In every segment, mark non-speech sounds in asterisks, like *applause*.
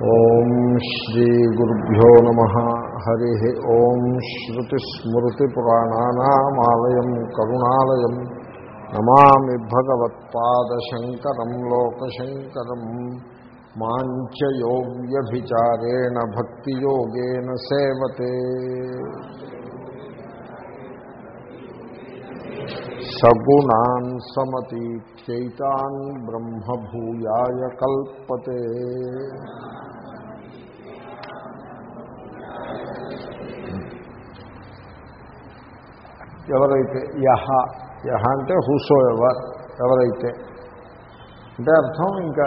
ఓం శ్రీ గురుభ్యో నమ. హరి ఓం శ్రుతిస్మృతిపురాణానామాలయం కరుణాలయం. నమామి భగవత్పాదశంకరం లోకశంకరం. మాంచయోగ్యభిచారేణ భక్తియోగేన సేవతే. సగుణాన్ సమతీత్యైతాన్ బ్రహ్మభూయాయ కల్పతే. ఎవరైతే యహ యహ అంటే హూసో ఎవర్ ఎవరైతే. అంటే అర్థం ఇంకా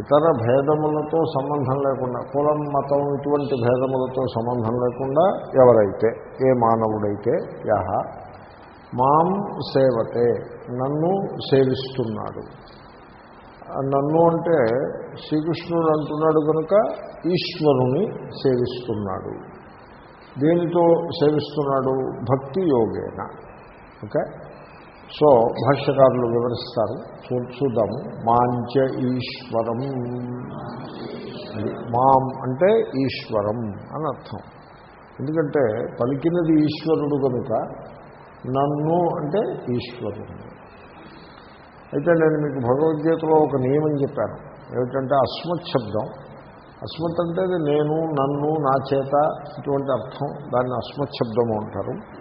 ఇతర భేదములతో సంబంధం లేకుండా కులం మతం ఇటువంటి భేదములతో సంబంధం లేకుండా ఎవరైతే ఏ మానవుడైతే యహ మాం సేవతే నన్ను సేవిస్తున్నాడు నన్ను అంటే శ్రీకృష్ణుడు అంటున్నాడు కనుక ఈశ్వరుని సేవిస్తున్నాడు. దేనితో సేవిస్తున్నాడు? భక్తి యోగేన. ఓకే? సో భాష్యకారులు వివరిస్తారు. చూ చూద్దాము. మాంచ ఈశ్వరం. మాం అంటే ఈశ్వరం అని అర్థం. ఎందుకంటే పలికినది ఈశ్వరుడు కనుక నన్ను అంటే ఈశ్వరుడు. అయితే నేను మీకు భగవద్గీతలో ఒక నియమం చెప్పాను. ఏమిటంటే అస్మత్ శబ్దం. అస్మత్ అంటే అది నేను నన్ను నా చేత ఇటువంటి అర్థం. దాన్ని అస్మత్ శబ్దము అంటారు.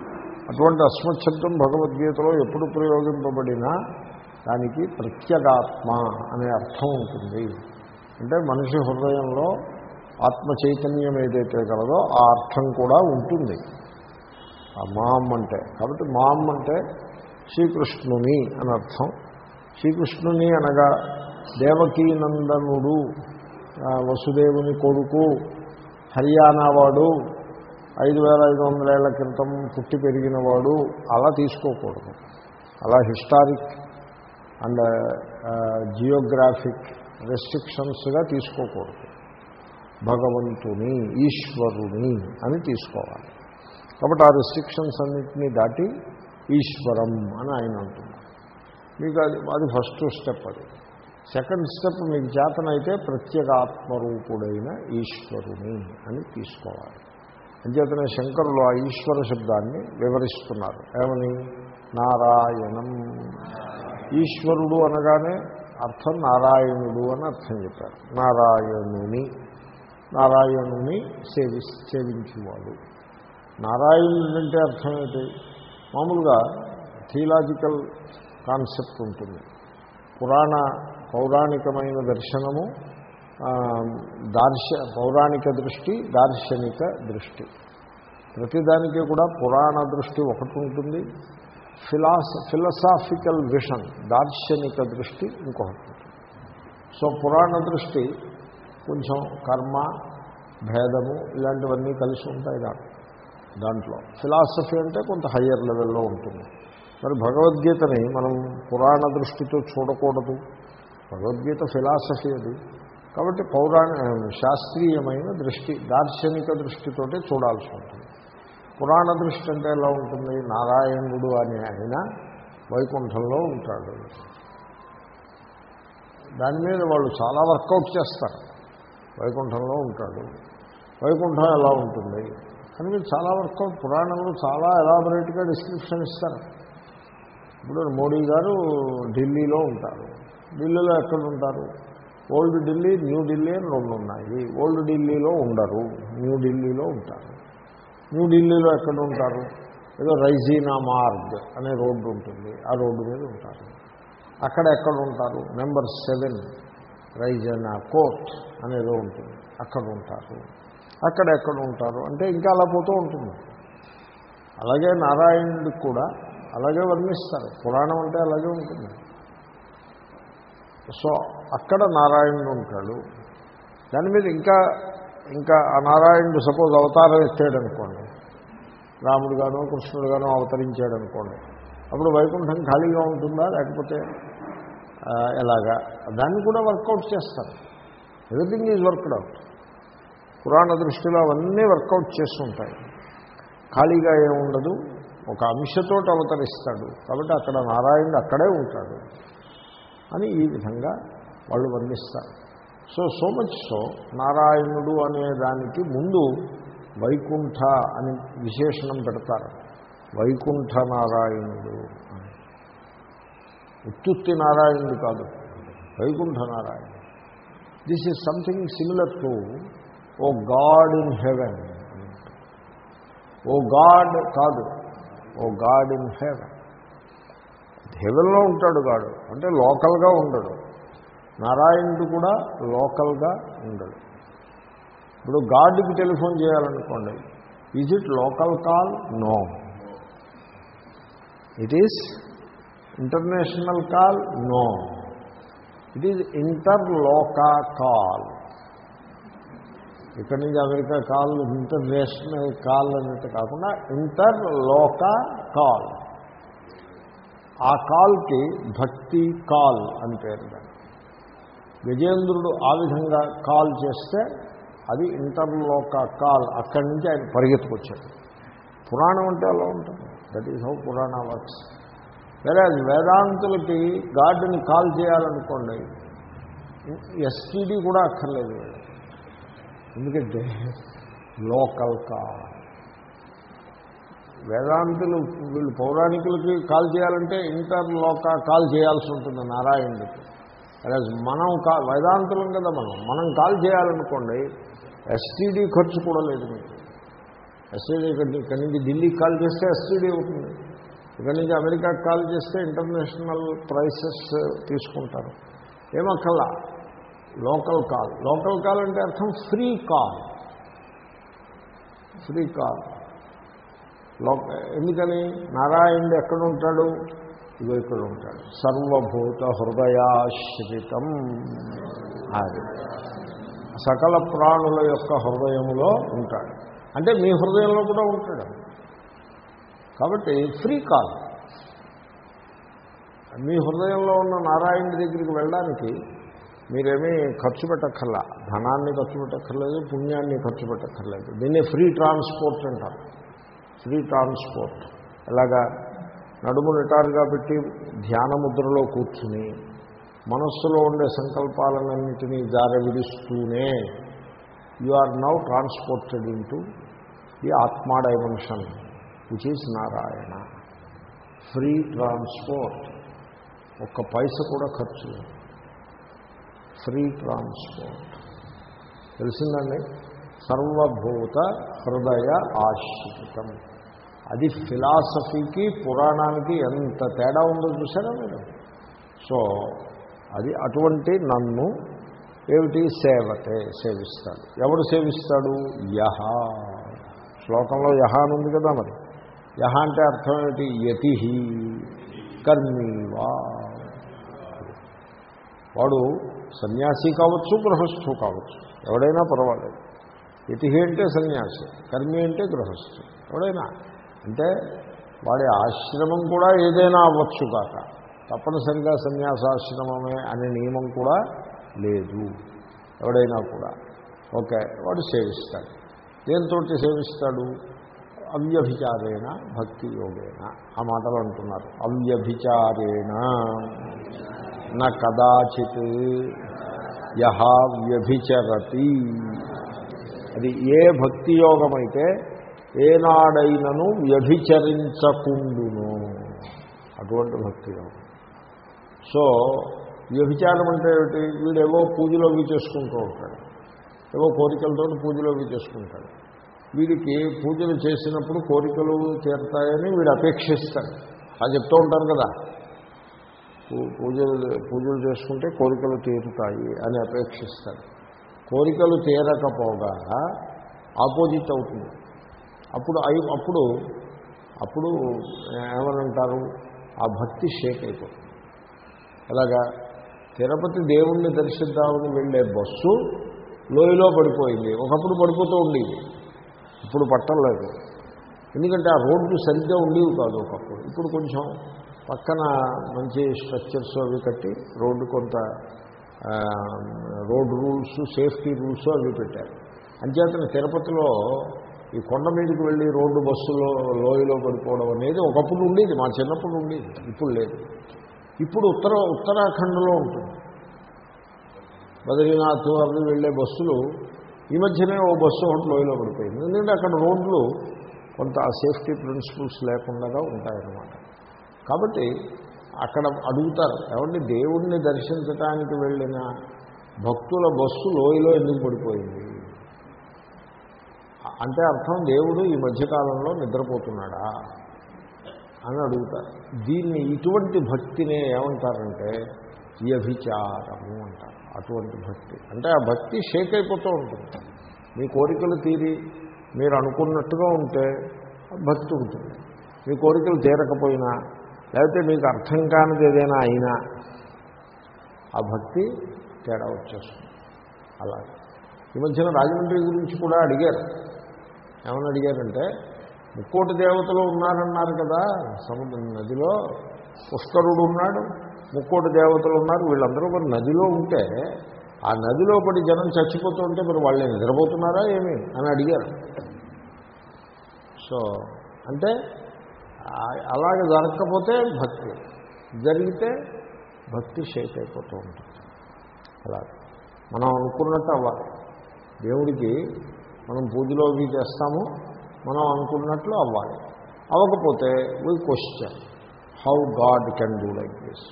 అటువంటి అస్మత్ శబ్దం భగవద్గీతలో ఎప్పుడు ప్రయోగింపబడినా దానికి ప్రత్యేగాత్మ అనే అర్థం ఉంటుంది. అంటే మనిషి హృదయంలో ఆత్మ చైతన్యం ఏదైతే కలదో ఆ అర్థం కూడా ఉంటుంది. ఆ మామ్ అంటే కాబట్టి మామ్ అంటే శ్రీకృష్ణుని అని అర్థం. శ్రీకృష్ణుని అనగా దేవకీనందనుడు వసుదేవుని కొడుకు హర్యానా వాడు ఐదు వేల ఐదు వందల ఏళ్ళ క్రితం పుట్టి పెరిగినవాడు అలా తీసుకోకూడదు. అలా హిస్టారిక్ అండ్ జియోగ్రాఫిక్ రెస్ట్రిక్షన్స్గా తీసుకోకూడదు. భగవంతుని ఈశ్వరుని అని తీసుకోవాలి. కాబట్టి ఆ రెస్ట్రిక్షన్స్ అన్నింటినీ దాటి ఈశ్వరం అని ఆయన అంటున్నారు మీకు అది అది ఫస్ట్ స్టెప్ అది. సెకండ్ స్టెప్ మీకు చేతనైతే ప్రత్యేగాత్మరూపుడైన ఈశ్వరుని అని తీసుకోవాలి. అంచేతనే శంకరులు ఆ ఈశ్వర శబ్దాన్ని వివరిస్తున్నారు. ఏమని? నారాయణం. ఈశ్వరుడు అనగానే అర్థం నారాయణుడు అని అర్థం చెప్పారు. నారాయణుని. నారాయణుని సేవి సేవించేవాడు. నారాయణుడు అంటే అర్థం మామూలుగా థియలాజికల్ కాన్సెప్ట్ ఉంటుంది. పురాణ పౌరాణికమైన దర్శనము దార్శ పౌరాణిక దృష్టి దార్శనిక దృష్టి. ప్రతిదానికి కూడా పురాణ దృష్టి ఒకటి ఉంటుంది. ఫిలాస ఫిలసాఫికల్ విషన్ దార్శనిక దృష్టి ఇంకొకటి సో పురాణ దృష్టి కొంచెం కర్మ భేదము ఇలాంటివన్నీ కలిసి ఉంటాయి దాంట్లో. దాంట్లో. ఫిలాసఫీ అంటే కొంత హయ్యర్ లెవెల్లో ఉంటుంది. మరి భగవద్గీతని మనం పురాణ దృష్టితో చూడకూడదు. భగవద్గీత ఫిలాసఫీ అది. కాబట్టి పౌరాణ శాస్త్రీయమైన దృష్టి దార్శనిక దృష్టితోటే చూడాల్సి ఉంటుంది. పురాణ దృష్టి అంటే ఎలా ఉంటుంది? నారాయణుడు అనే ఆయన వైకుంఠంలో ఉంటాడు. దాని మీద వాళ్ళు చాలా వర్కౌట్ చేస్తారు. వైకుంఠంలో ఉంటాడు. వైకుంఠం ఎలా ఉంటుంది? అని మీరు చాలా వరకు పురాణంలో చాలా ఎలాబొరేట్గా డిస్క్రిప్షన్ ఇస్తారు. ఇప్పుడు మోడీ గారు ఢిల్లీలో ఉంటారు. ఢిల్లీలో ఎక్కడ ఉంటారు? ఓల్డ్ ఢిల్లీ న్యూ ఢిల్లీ అని రెండు ఉన్నాయి. ఓల్డ్ ఢిల్లీలో ఉండరు. న్యూ ఢిల్లీలో ఉంటారు. న్యూ ఢిల్లీలో ఎక్కడ ఉంటారు? ఏదో రైజీనా మార్గ్ అనే రోడ్డు ఉంటుంది. ఆ రోడ్డు మీద ఉంటారు. అక్కడ ఎక్కడ ఉంటారు? నెంబర్ సెవెన్ రైజనా కోర్ట్ అనేదో ఉంటుంది అక్కడ ఉంటారు. అక్కడ ఎక్కడ ఉంటారు అంటే ఇంకా అలా పోతూ ఉంటుంది. అలాగే నారాయణుడికి కూడా అలాగే వర్ణిస్తారు. పురాణం అంటే అలాగే ఉంటుంది. సో అక్కడ నారాయణుడు ఉంటాడు. దాని మీద ఇంకా ఇంకా ఆ నారాయణుడు సపోజ్ అవతారం ఎత్తాడు అనుకోండి రాముడు గానో కృష్ణుడు అవతరించాడు అనుకోండి అప్పుడు వైకుంఠం ఖాళీగా ఉంటుందా? లేకపోతే ఎలాగా? దాన్ని కూడా వర్కౌట్ చేస్తారు. ఎవ్రీథింగ్ ఈజ్ వర్క్డ్ అవుట్ పురాణ దృష్టిలో అవన్నీ వర్కౌట్ చేస్తుంటాయి. ఖాళీగా ఏముండదు ఒక అంశతోటి అవతరిస్తాడు. కాబట్టి అక్కడ నారాయణుడు అక్కడే ఉంటాడు అని ఈ విధంగా వాళ్ళు వర్ణిస్తారు. సో సో మచ్ సో నారాయణుడు అనే దానికి ముందు వైకుంఠ అని విశేషణం పెడతారు. వైకుంఠ నారాయణుడు అని. ఉత్తుత్తి నారాయణుడు కాదు. వైకుంఠ నారాయణుడు. This is something similar to O God in heaven. O God కాదు ఓ గాడ్ ఇన్ హెవెన్. హెవెన్లో ఉంటాడు గాడు అంటే లోకల్గా ఉండడు. నారాయణుడు కూడా లోకల్గా ఉండడు. ఇప్పుడు గాడ్కి telephone చేయాలనుకోండి is it local call no it is international call no it is ఇంటర్లోకా call ఇక్కడి నుంచి అమెరికా కాల్ ఇంటర్నేషనల్ కాల్ అన్నట్టు కాకుండా ఇంటర్లోకా కాల్. ఆ కాల్కి భక్తి కాల్ అని పేరు దాన్ని గజేంద్రుడు ఆ విధంగా కాల్ చేస్తే అది ఇంటర్లోక కాల్ అక్కడి నుంచి ఆయన పరిగెత్తుకొచ్చాడు. పురాణం అంటే అలా ఉంటుంది. That is how Purana works వేరే వేదాంతులకి గాడ్ని కాల్ చేయాలనుకోండి ఎస్టీడీ కూడా అక్కర్లేదు వీళ్ళు. ఎందుకంటే లోకల్ కార్ వేదాంతులు వీళ్ళు పౌరాణికులకి కాల్ చేయాలంటే ఇంటర్ లోక కాల్ చేయాల్సి ఉంటుంది నారాయణుడికి. అలా మనం కా వేదాంతులం కదా మనం. మనం కాల్ చేయాలనుకోండి ఎస్టీడీ ఖర్చు కూడా లేదు మీకు. ఎస్టీడీ ఇక్కడి నుంచి ఢిల్లీకి కాల్ చేస్తే ఎస్టీడీ అవుతుంది. ఇక్కడి నుంచి అమెరికాకి కాల్ చేస్తే ఇంటర్నేషనల్ ప్రైసెస్ తీసుకుంటారు. ఏమక్కల్లా లోకల్ కాల్. లోకల్ కాల్ అంటే అర్థం ఫ్రీ కాల్. Free call. లోక ఎందుకని? నారాయణుడు ఎక్కడ ఉంటాడు ఇగో ఇక్కడ ఉంటాడు సర్వభూత హృదయాశ్రితం. అది. సకల ప్రాణుల యొక్క హృదయంలో ఉంటాడు. అంటే మీ హృదయంలో కూడా ఉంటాడు. కాబట్టి ఫ్రీ కాల్. మీ హృదయంలో ఉన్న నారాయణుడి దగ్గరికి వెళ్ళడానికి మీరేమీ ఖర్చు పెట్టక్కర్లా. ధనాన్ని ఖర్చు పెట్టక్కర్లేదు పుణ్యాన్ని ఖర్చు పెట్టక్కర్లేదు. దీన్ని ఫ్రీ ట్రాన్స్పోర్ట్ అంటారు. ఫ్రీ ట్రాన్స్పోర్ట్ ఎలాగా నడుము నిటారుగా పెట్టి ధ్యాన ముద్రలో కూర్చుని మనస్సులో ఉండే సంకల్పాలన్నింటినీ జారవిడిస్తూనే you are now transported into the atma dimension which is Narayana. Free transport ఒక్క పైస కూడా ఖర్చు లేదు. Free transport. తెలిసిందండి? సర్వభూత హృదయ ఆశ్రితం. అది ఫిలాసఫీకి పురాణానికి ఎంత తేడా ఉందో చూసారా మీరు? సో అది అటువంటి నన్ను ఏమిటి? సేవతే సేవిస్తాడు. ఎవడు సేవిస్తాడు? యహ. శ్లోకంలో యహ అని ఉంది కదా మరి. యహ అంటే అర్థం ఏమిటి? యతి కర్మీవా. వాడు సన్యాసి కావచ్చు గృహస్థు కావచ్చు. ఎవడైనా పర్వాలేదు. ఇతిహి అంటే సన్యాసి కర్మి అంటే గృహస్థు. ఎవడైనా. అంటే వాడి ఆశ్రమం కూడా ఏదైనా అవ్వచ్చు కాక. తప్పనిసరిగా సన్యాసాశ్రమమే అనే నియమం కూడా లేదు. ఎవడైనా కూడా. ఓకే వాడు సేవిస్తాడు. దేంతో సేవిస్తాడు? అవ్యభిచారేణ భక్తి యోగేన ఆ మాటలు అంటున్నారు. అవ్యభిచారేణ. నా కదాచిత్ యహ వ్యభిచరతి. అది ఏ భక్తి యోగమైతే ఏనాడైనను వ్యభిచరించకుండును. అటువంటి భక్తి యోగం సో వ్యభిచారం అంటే ఏమిటి? వీడేవో పూజలోకి అవి చేసుకుంటూ ఉంటాడు. ఏవో కోరికలతో పూజలోకి అవి చేసుకుంటాడు. వీడికి పూజలు చేసినప్పుడు కోరికలు తీరతాయని వీడు అపేక్షిస్తాడు. అది చెప్తూ ఉంటారు కదా. పూ- పూజలు పూజలు చేసుకుంటే కోరికలు తీరుతాయి అని అపేక్షిస్తాడు. కోరికలు తీరకపోగా ఆపోజిట్ అవుతుంది. అప్పుడు అయి అప్పుడు అప్పుడు ఏమనంటారు? ఆ భక్తి షేక్ అయిపోతుంది. అలాగా తిరుపతి దేవుణ్ణి దర్శిద్దామని వెళ్ళే బస్సు లోయలో పడిపోయింది. ఒకప్పుడు పడిపోతూ ఉండేది. ఇప్పుడు పట్టలేదు ఎందుకంటే ఆ రోడ్లు సరిగ్గా ఉండేవి కాదు ఒకప్పుడు. ఇప్పుడు కొంచెం పక్కన మంచి స్ట్రక్చర్స్ అవి కట్టి రోడ్డు కొంత రోడ్ రూల్స్ సేఫ్టీ రూల్స్ అవి పెట్టారు. అంచేతన తిరుపతిలో ఈ కొండ మీదకి వెళ్ళి రోడ్డు బస్సులో లోయలో పడిపోవడం అనేది ఒకప్పుడు ఉండేది. మా చిన్నప్పుడు ఉండేది. ఇప్పుడు లేదు. ఇప్పుడు ఉత్తర ఉత్తరాఖండ్లో ఉంటుంది. బద్రీనాథ్ అవి వెళ్ళే బస్సులు ఈ మధ్యనే ఓ బస్సు ఒకటి లోయలో పడిపోయింది. ఎందుకంటే అక్కడ రోడ్లు కొంత సేఫ్టీ ప్రిన్సిపల్స్ లేకుండా ఉంటాయన్నమాట. కాబట్టి అక్కడ అడుగుతారు ఏమంటే దేవుడిని దర్శించడానికి వెళ్ళిన భక్తుల బస్సు లోయలో ఎందుకు పడిపోయింది? అంటే అర్థం దేవుడు ఈ మధ్యకాలంలో నిద్రపోతున్నాడా? అని అడుగుతారు. దీన్ని ఇటువంటి భక్తినే ఏమంటారంటే వ్యభిచారము అంటారు. అటువంటి భక్తి. అంటే ఆ భక్తి షేక్ అయిపోతూ ఉంటుంది. మీ కోరికలు తీరి మీరు అనుకున్నట్టుగా ఉంటే భక్తి ఉంటుంది. మీ కోరికలు తీరకపోయినా లేకపోతే మీకు అర్థం కానిది ఏదైనా అయినా ఆ భక్తి తేడా వచ్చేస్తుంది. అలా. ఈ మధ్యన రాజమండ్రి గురించి కూడా అడిగారు. ఏమని అడిగారంటే ముక్కోటి దేవతలు ఉన్నారన్నారు కదా సముద్ర నదిలో పుష్కరుడు ఉన్నాడు. ముక్కోటి దేవతలు ఉన్నారు వీళ్ళందరూ మరి నదిలో ఉంటే ఆ నదిలో పడి జనం చచ్చిపోతూ ఉంటే మరి వాళ్ళు నిద్రపోతున్నారా ఏమి అని అడిగారు. సో అంటే అలాగే జరగకపోతే భక్తి జరిగితే భక్తి షేక్ అయిపోతూ ఉంటుంది. అలా మనం అనుకున్నట్టు అవ్వాలి. దేవుడికి మనం పూజలో అవి చేస్తాము మనం అనుకున్నట్లు అవ్వాలి. అవ్వకపోతే we question how God can do like this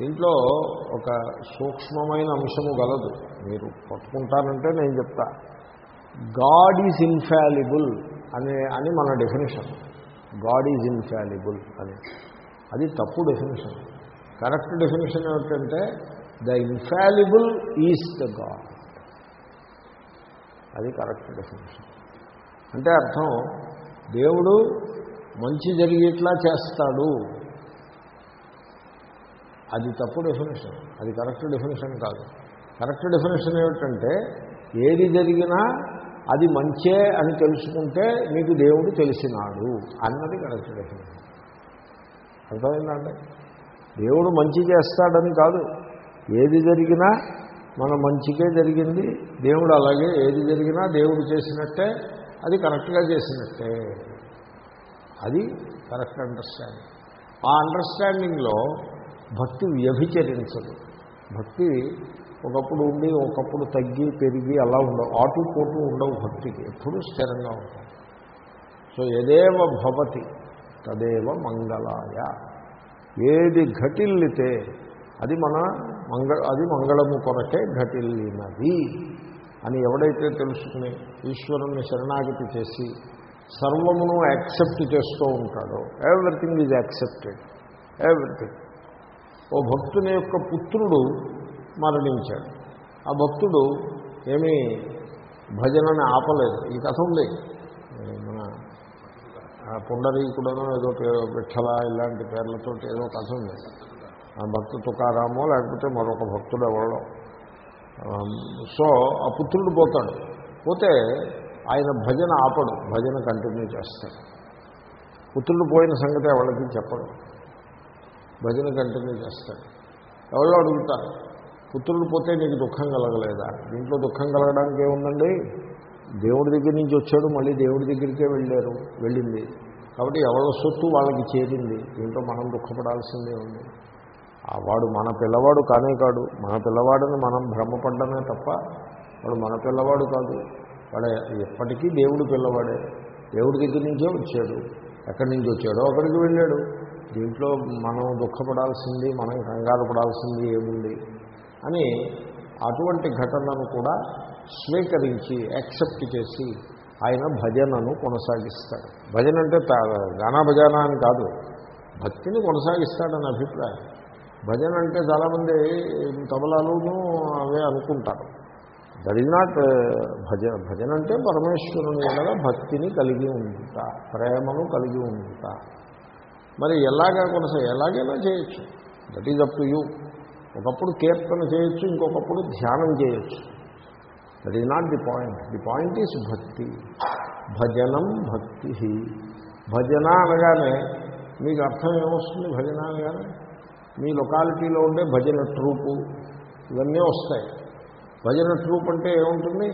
దీంట్లో ఒక సూక్ష్మమైన అంశము గలదు. మీరు పట్టుకుంటారంటే నేను చెప్తా. గాడ్ ఈజ్ ఇన్ఫాలిబుల్ అనే అని మన డెఫినేషన్. గాడ్ ఈజ్ ఇన్ఫాలిబుల్ అని. అది తప్పు డెఫినేషన్. కరెక్ట్ డెఫినేషన్ ఏమిటంటే the infallible is the God. అది కరెక్ట్ డెఫినేషన్. అంటే అర్థం దేవుడు మంచి జరిగేట్లా చేస్తాడు. అది తప్పు డెఫినేషన్ అది కరెక్ట్ డెఫినేషన్ కాదు. కరెక్ట్ డెఫినేషన్ ఏమిటంటే ఏది జరిగినా అది మంచే అని తెలుసుకుంటే మీకు దేవుడు తెలిసినాడు అన్నది కరెక్ట్ డెఫినేషన్ అర్థమైందండి? దేవుడు మంచి చేస్తాడని కాదు. ఏది జరిగినా మన మంచికే జరిగింది. దేవుడు అలాగే ఏది జరిగినా దేవుడు చేసినట్టే అది కరెక్ట్గా చేసినట్టే. అది కరెక్ట్ అండర్స్టాండింగ్ ఆ అండర్స్టాండింగ్లో భక్తి వ్యభిచరించదు. భక్తి ఒకప్పుడు ఉండి ఒకప్పుడు తగ్గి పెరిగి అలా ఉండవు. ఆటు పోటు ఉండవు భక్తికి. ఎప్పుడూ స్థిరంగా ఉంటాయి సో ఎదేవ భవతి తదేవ మంగళాయ. ఏది ఘటిల్లితే అది మన మంగళ అది మంగళము కొరకే ఘటిల్లినది అని ఎవడైతే తెలుసుకుని ఈశ్వరుణ్ణి శరణాగతి చేసి సర్వమును యాక్సెప్ట్ చేస్తూ ఉంటాడో ఎవ్రీథింగ్ ఈజ్ యాక్సెప్టెడ్. ఎవ్రీథింగ్. ఓ భక్తుని యొక్క పుత్రుడు మరణించాడు. ఆ భక్తుడు ఏమీ భజనని ఆపలేదు. ఈ కథ ఉంది. మన పుండరీకుడనో ఏదో పేరు విఠల ఇలాంటి పేర్లతో ఏదో కథ ఉంది. ఆ భక్తు తుకారామో లేకపోతే మరొక భక్తుడు ఎవరో. సో ఆ పుత్రుడు పోతాడు. పోతే ఆయన భజన ఆపడు. భజన కంటిన్యూ చేస్తాడు. పుత్రుడు పోయిన సంగతి ఎవరికి చెప్పడు. భజన కంటిన్యూ చేస్తాడు. ఎవరో అడుగుతారు పుత్రుడు పోతే నీకు దుఃఖం కలగలేదా? దీంట్లో దుఃఖం కలగడానికి ఏముందండి? దేవుడి దగ్గర నుంచి వచ్చాడు మళ్ళీ దేవుడి దగ్గరికే వెళ్ళారు వెళ్ళింది. కాబట్టి ఎవరి సొత్తు వాళ్ళకి చేరింది. దీంట్లో మనం దుఃఖపడాల్సిందే ఉంది. ఆ వాడు మన పిల్లవాడు కానే కాడు. మన పిల్లవాడని మనం భ్రమపడ్డమే తప్ప వాడు మన పిల్లవాడు కాదు. వాడు ఎప్పటికీ దేవుడు పిల్లవాడే. దేవుడి దగ్గర నుంచే వచ్చాడు. ఎక్కడి నుంచి వచ్చాడో అక్కడికి వెళ్ళాడు. దీంట్లో మనం దుఃఖపడాల్సింది మనం కంగారు పడాల్సింది ఏముంది అని అటువంటి ఘటనను కూడా స్వీకరించి యాక్సెప్ట్ చేసి ఆయన భజనను కొనసాగిస్తాడు. భజన అంటే గానా భజన అని కాదు. భక్తిని కొనసాగిస్తాడని అభిప్రాయం. భజన అంటే చాలామంది తబలాలును అవే అనుకుంటారు. దట్ ఈజ్ నాట్ భజన భజన అంటే పరమేశ్వరుని ఎడల భక్తిని కలిగి ఉంటా ప్రేమను కలిగి ఉంటా. మరి ఎలాగా కొనసాగ ఎలాగైనా చేయొచ్చు. That is up to you ఒకప్పుడు కీర్తన చేయొచ్చు ఇంకొకప్పుడు ధ్యానం చేయొచ్చు. That is not the point the point is bhakti. భజనం భక్తి. భజన అనగానే మీకు అర్థం ఏమొస్తుంది భజన అనగానే? మీ లొకాలిటీలో ఉండే భజన ట్రూపు ఇవన్నీ వస్తాయి. భజన ట్రూప్ అంటే ఏముంటుంది?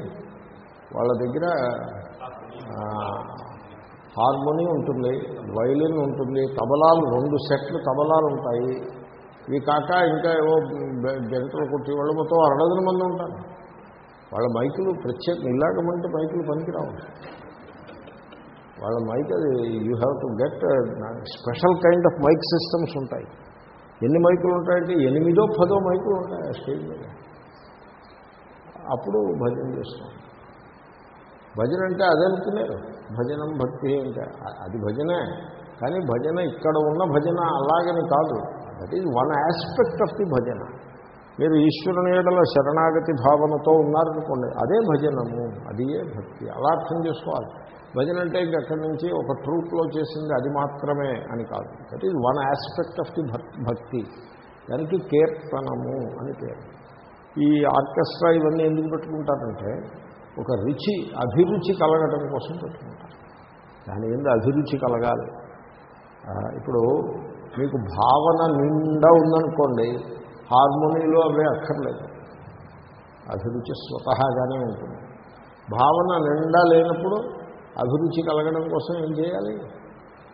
వాళ్ళ దగ్గర హార్మోనీ ఉంటుంది వైలిన్ ఉంటుంది తబలాలు రెండు సెట్లు తబలాలు ఉంటాయి. ఇవి కాక ఇంకా ఏవో బెంకలు కొట్టి వాళ్ళు మొత్తం అరడజన మంది ఉంటారు. వాళ్ళ మైకులు ప్రత్యేక ఇలాగమంటే మైకులు పనికిరావు. వాళ్ళ మైక్ అది you have to get special kind of mic systems ఉంటాయి. ఎన్ని మైకులు ఉంటాయంటే ఎనిమిదో పదో మైకులు ఉంటాయి ఆ స్టేజ్ మీద. అప్పుడు భజన చేస్తాం భజన అంటే అదే అనుకున్నారు. భజనం భక్తి అంటే అది భజనే. కానీ భజన ఇక్కడ ఉన్న భజన అలాగని కాదు. That is one aspect of the bhajan. మీరు ఈశ్వరుని ఏడల శరణాగతి భావనతో ఉన్నారనుకోండి అదే భజనము అదియే భక్తి. అలా అర్థం చేసుకోవాలి. భజన అంటే ఇంక అక్కడి నుంచి ఒక ట్రూప్లో చేసింది అది మాత్రమే అని కాదు. That is one aspect of the bhakti. దానికి కీర్తనము అని పేరు. ఈ ఆర్కెస్ట్రా ఇవన్నీ ఎందుకు పెట్టుకుంటారంటే ఒక రుచి అభిరుచి కలగడం కోసం పెట్టుకుంటారు. దాని ఏంది అభిరుచి కలగాలి. ఇప్పుడు మీకు భావన నిండా ఉందనుకోండి హార్మోనీలో అవే అక్కర్లేదు. అభిరుచి స్వతహాగానే ఉంటుంది. భావన నిండా లేనప్పుడు అభిరుచి కలగడం కోసం ఏం చేయాలి?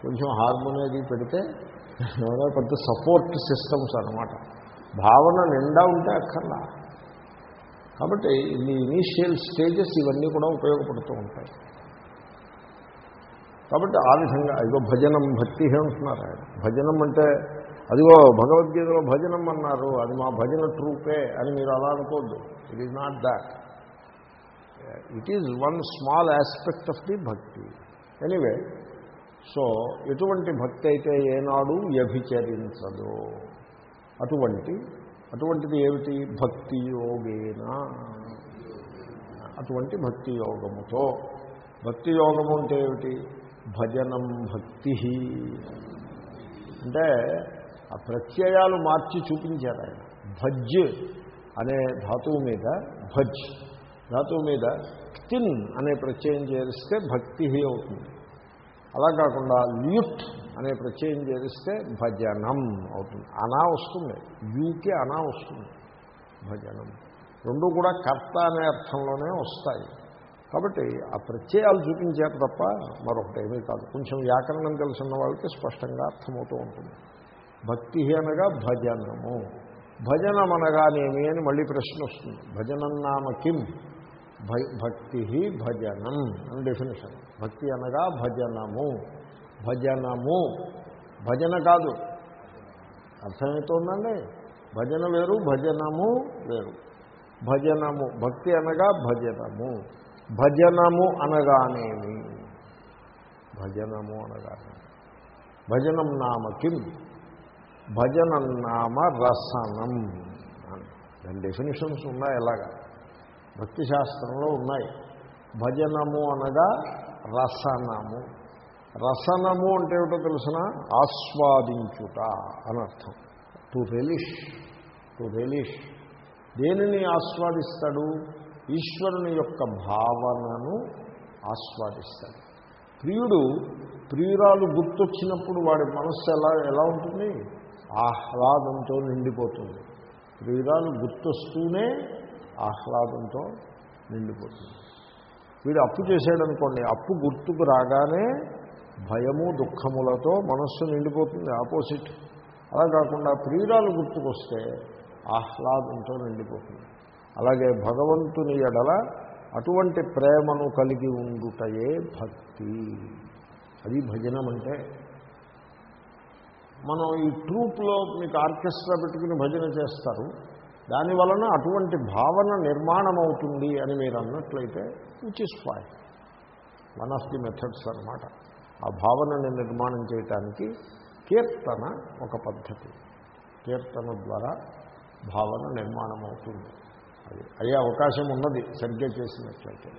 కొంచెం హార్మోని అది పెడితే కొంత సపోర్ట్ సిస్టమ్స్ అనమాట భావన నిండా ఉంటే అక్కర్లా. కాబట్టి ఈ ఇనీషియల్ స్టేజెస్ ఇవన్నీ కూడా ఉపయోగపడుతూ ఉంటాయి. కాబట్టి ఆ విధంగా ఇదిగో భజనం భక్తి అంటున్నారు ఆయన. భజనం అంటే అదిగో భగవద్గీతలో భజనం అన్నారు అది మా భజన ట్రూపే అని మీరు అలా అనుకోద్దు. It is not that it is one small aspect of the bhakti anyway so ఎటువంటి భక్తి అయితే ఏనాడు వ్యభిచరించదు. అటువంటి అటువంటిది ఏమిటి? భక్తి యోగేనా అటువంటి భక్తి యోగముతో భక్తి యోగము అంటే ఏమిటి? భజనం భక్తి. అంటే ఆ ప్రత్యయాలు మార్చి చూపించారు ఆయన. భజ్ అనే ధాతువు మీద భజ్. ధాతువు మీద తిన్ అనే ప్రత్యయం చేరిస్తే భక్తి అవుతుంది. అలా కాకుండా ల్యుట్ అనే ప్రత్యయం చేస్తే భజనం అవుతుంది. అనా వస్తుంది. యూకే అనా వస్తుంది. భజనం. రెండు కూడా కర్త అనే అర్థంలోనే వస్తాయి. కాబట్టి ఆ ప్రత్యయాలు చూపించారు తప్ప మరొకటి ఏమీ కాదు. కొంచెం వ్యాకరణం తెలిసిన వాళ్ళకి స్పష్టంగా అర్థమవుతూ ఉంటుంది. భక్తి అనగా భజనము. భజనం అనగానేమి అని మళ్ళీ ప్రశ్న వస్తుంది. భజనం నామ కిం? భక్తి భజనం అని డెఫినేషన్ భక్తి అనగా భజనము. భజనము. భజన కాదు. అర్థమవుతోందండి భజన వేరు భజనము వేరు. భజనము భక్తి అనగా భజనము. భజనము అనగానేమి? భజనము అనగానే భజనం నామ కిం? భజనం నామ రసనం. అని. దాని డెఫినేషన్స్ ఉన్నాయి ఎలాగా భక్తి శాస్త్రంలో ఉన్నాయి. భజనము అనగా రసనము. రసనము అంటే ఏమిటో తెలిసిన? ఆస్వాదించుట అనర్థం టు రెలిష్ టు రెలిష్ దేనిని ఆస్వాదిస్తాడు? ఈశ్వరుని యొక్క భావనను ఆస్వాదిస్తాడు. ప్రియుడు ప్రియురాలు గుర్తొచ్చినప్పుడు వాడి మనస్సు ఎలా ఎలా ఉంటుంది? ఆహ్లాదంతో నిండిపోతుంది. ప్రియురాలు గుర్తొస్తూనే ఆహ్లాదంతో నిండిపోతుంది. వీడు అప్పు చేశాడనుకోండి అప్పు గుర్తుకు రాగానే భయము దుఃఖములతో మనస్సు నిండిపోతుంది ఆపోజిట్. అలా కాకుండా ప్రియురాలు గుర్తుకొస్తే ఆహ్లాదంతో నిండిపోతుంది. అలాగే భగవంతుని ఎడల అటువంటి ప్రేమను కలిగి ఉండుటయే భక్తి. అది భజనం అంటే. మనం ఈ ట్రూప్లో మీకు ఆర్కెస్ట్రా పెట్టుకుని భజన చేస్తారు. దాని వలన అటువంటి భావన నిర్మాణం అవుతుంది అని మీరు అన్నట్లయితే which is fine one of the methods అనమాట ఆ భావనని నిర్మాణం చేయటానికి కీర్తన ఒక పద్ధతి. కీర్తన ద్వారా భావన నిర్మాణం అవుతుంది అది అయ్యే అవకాశం ఉన్నది సరిగ్గా చేసినట్లయితే.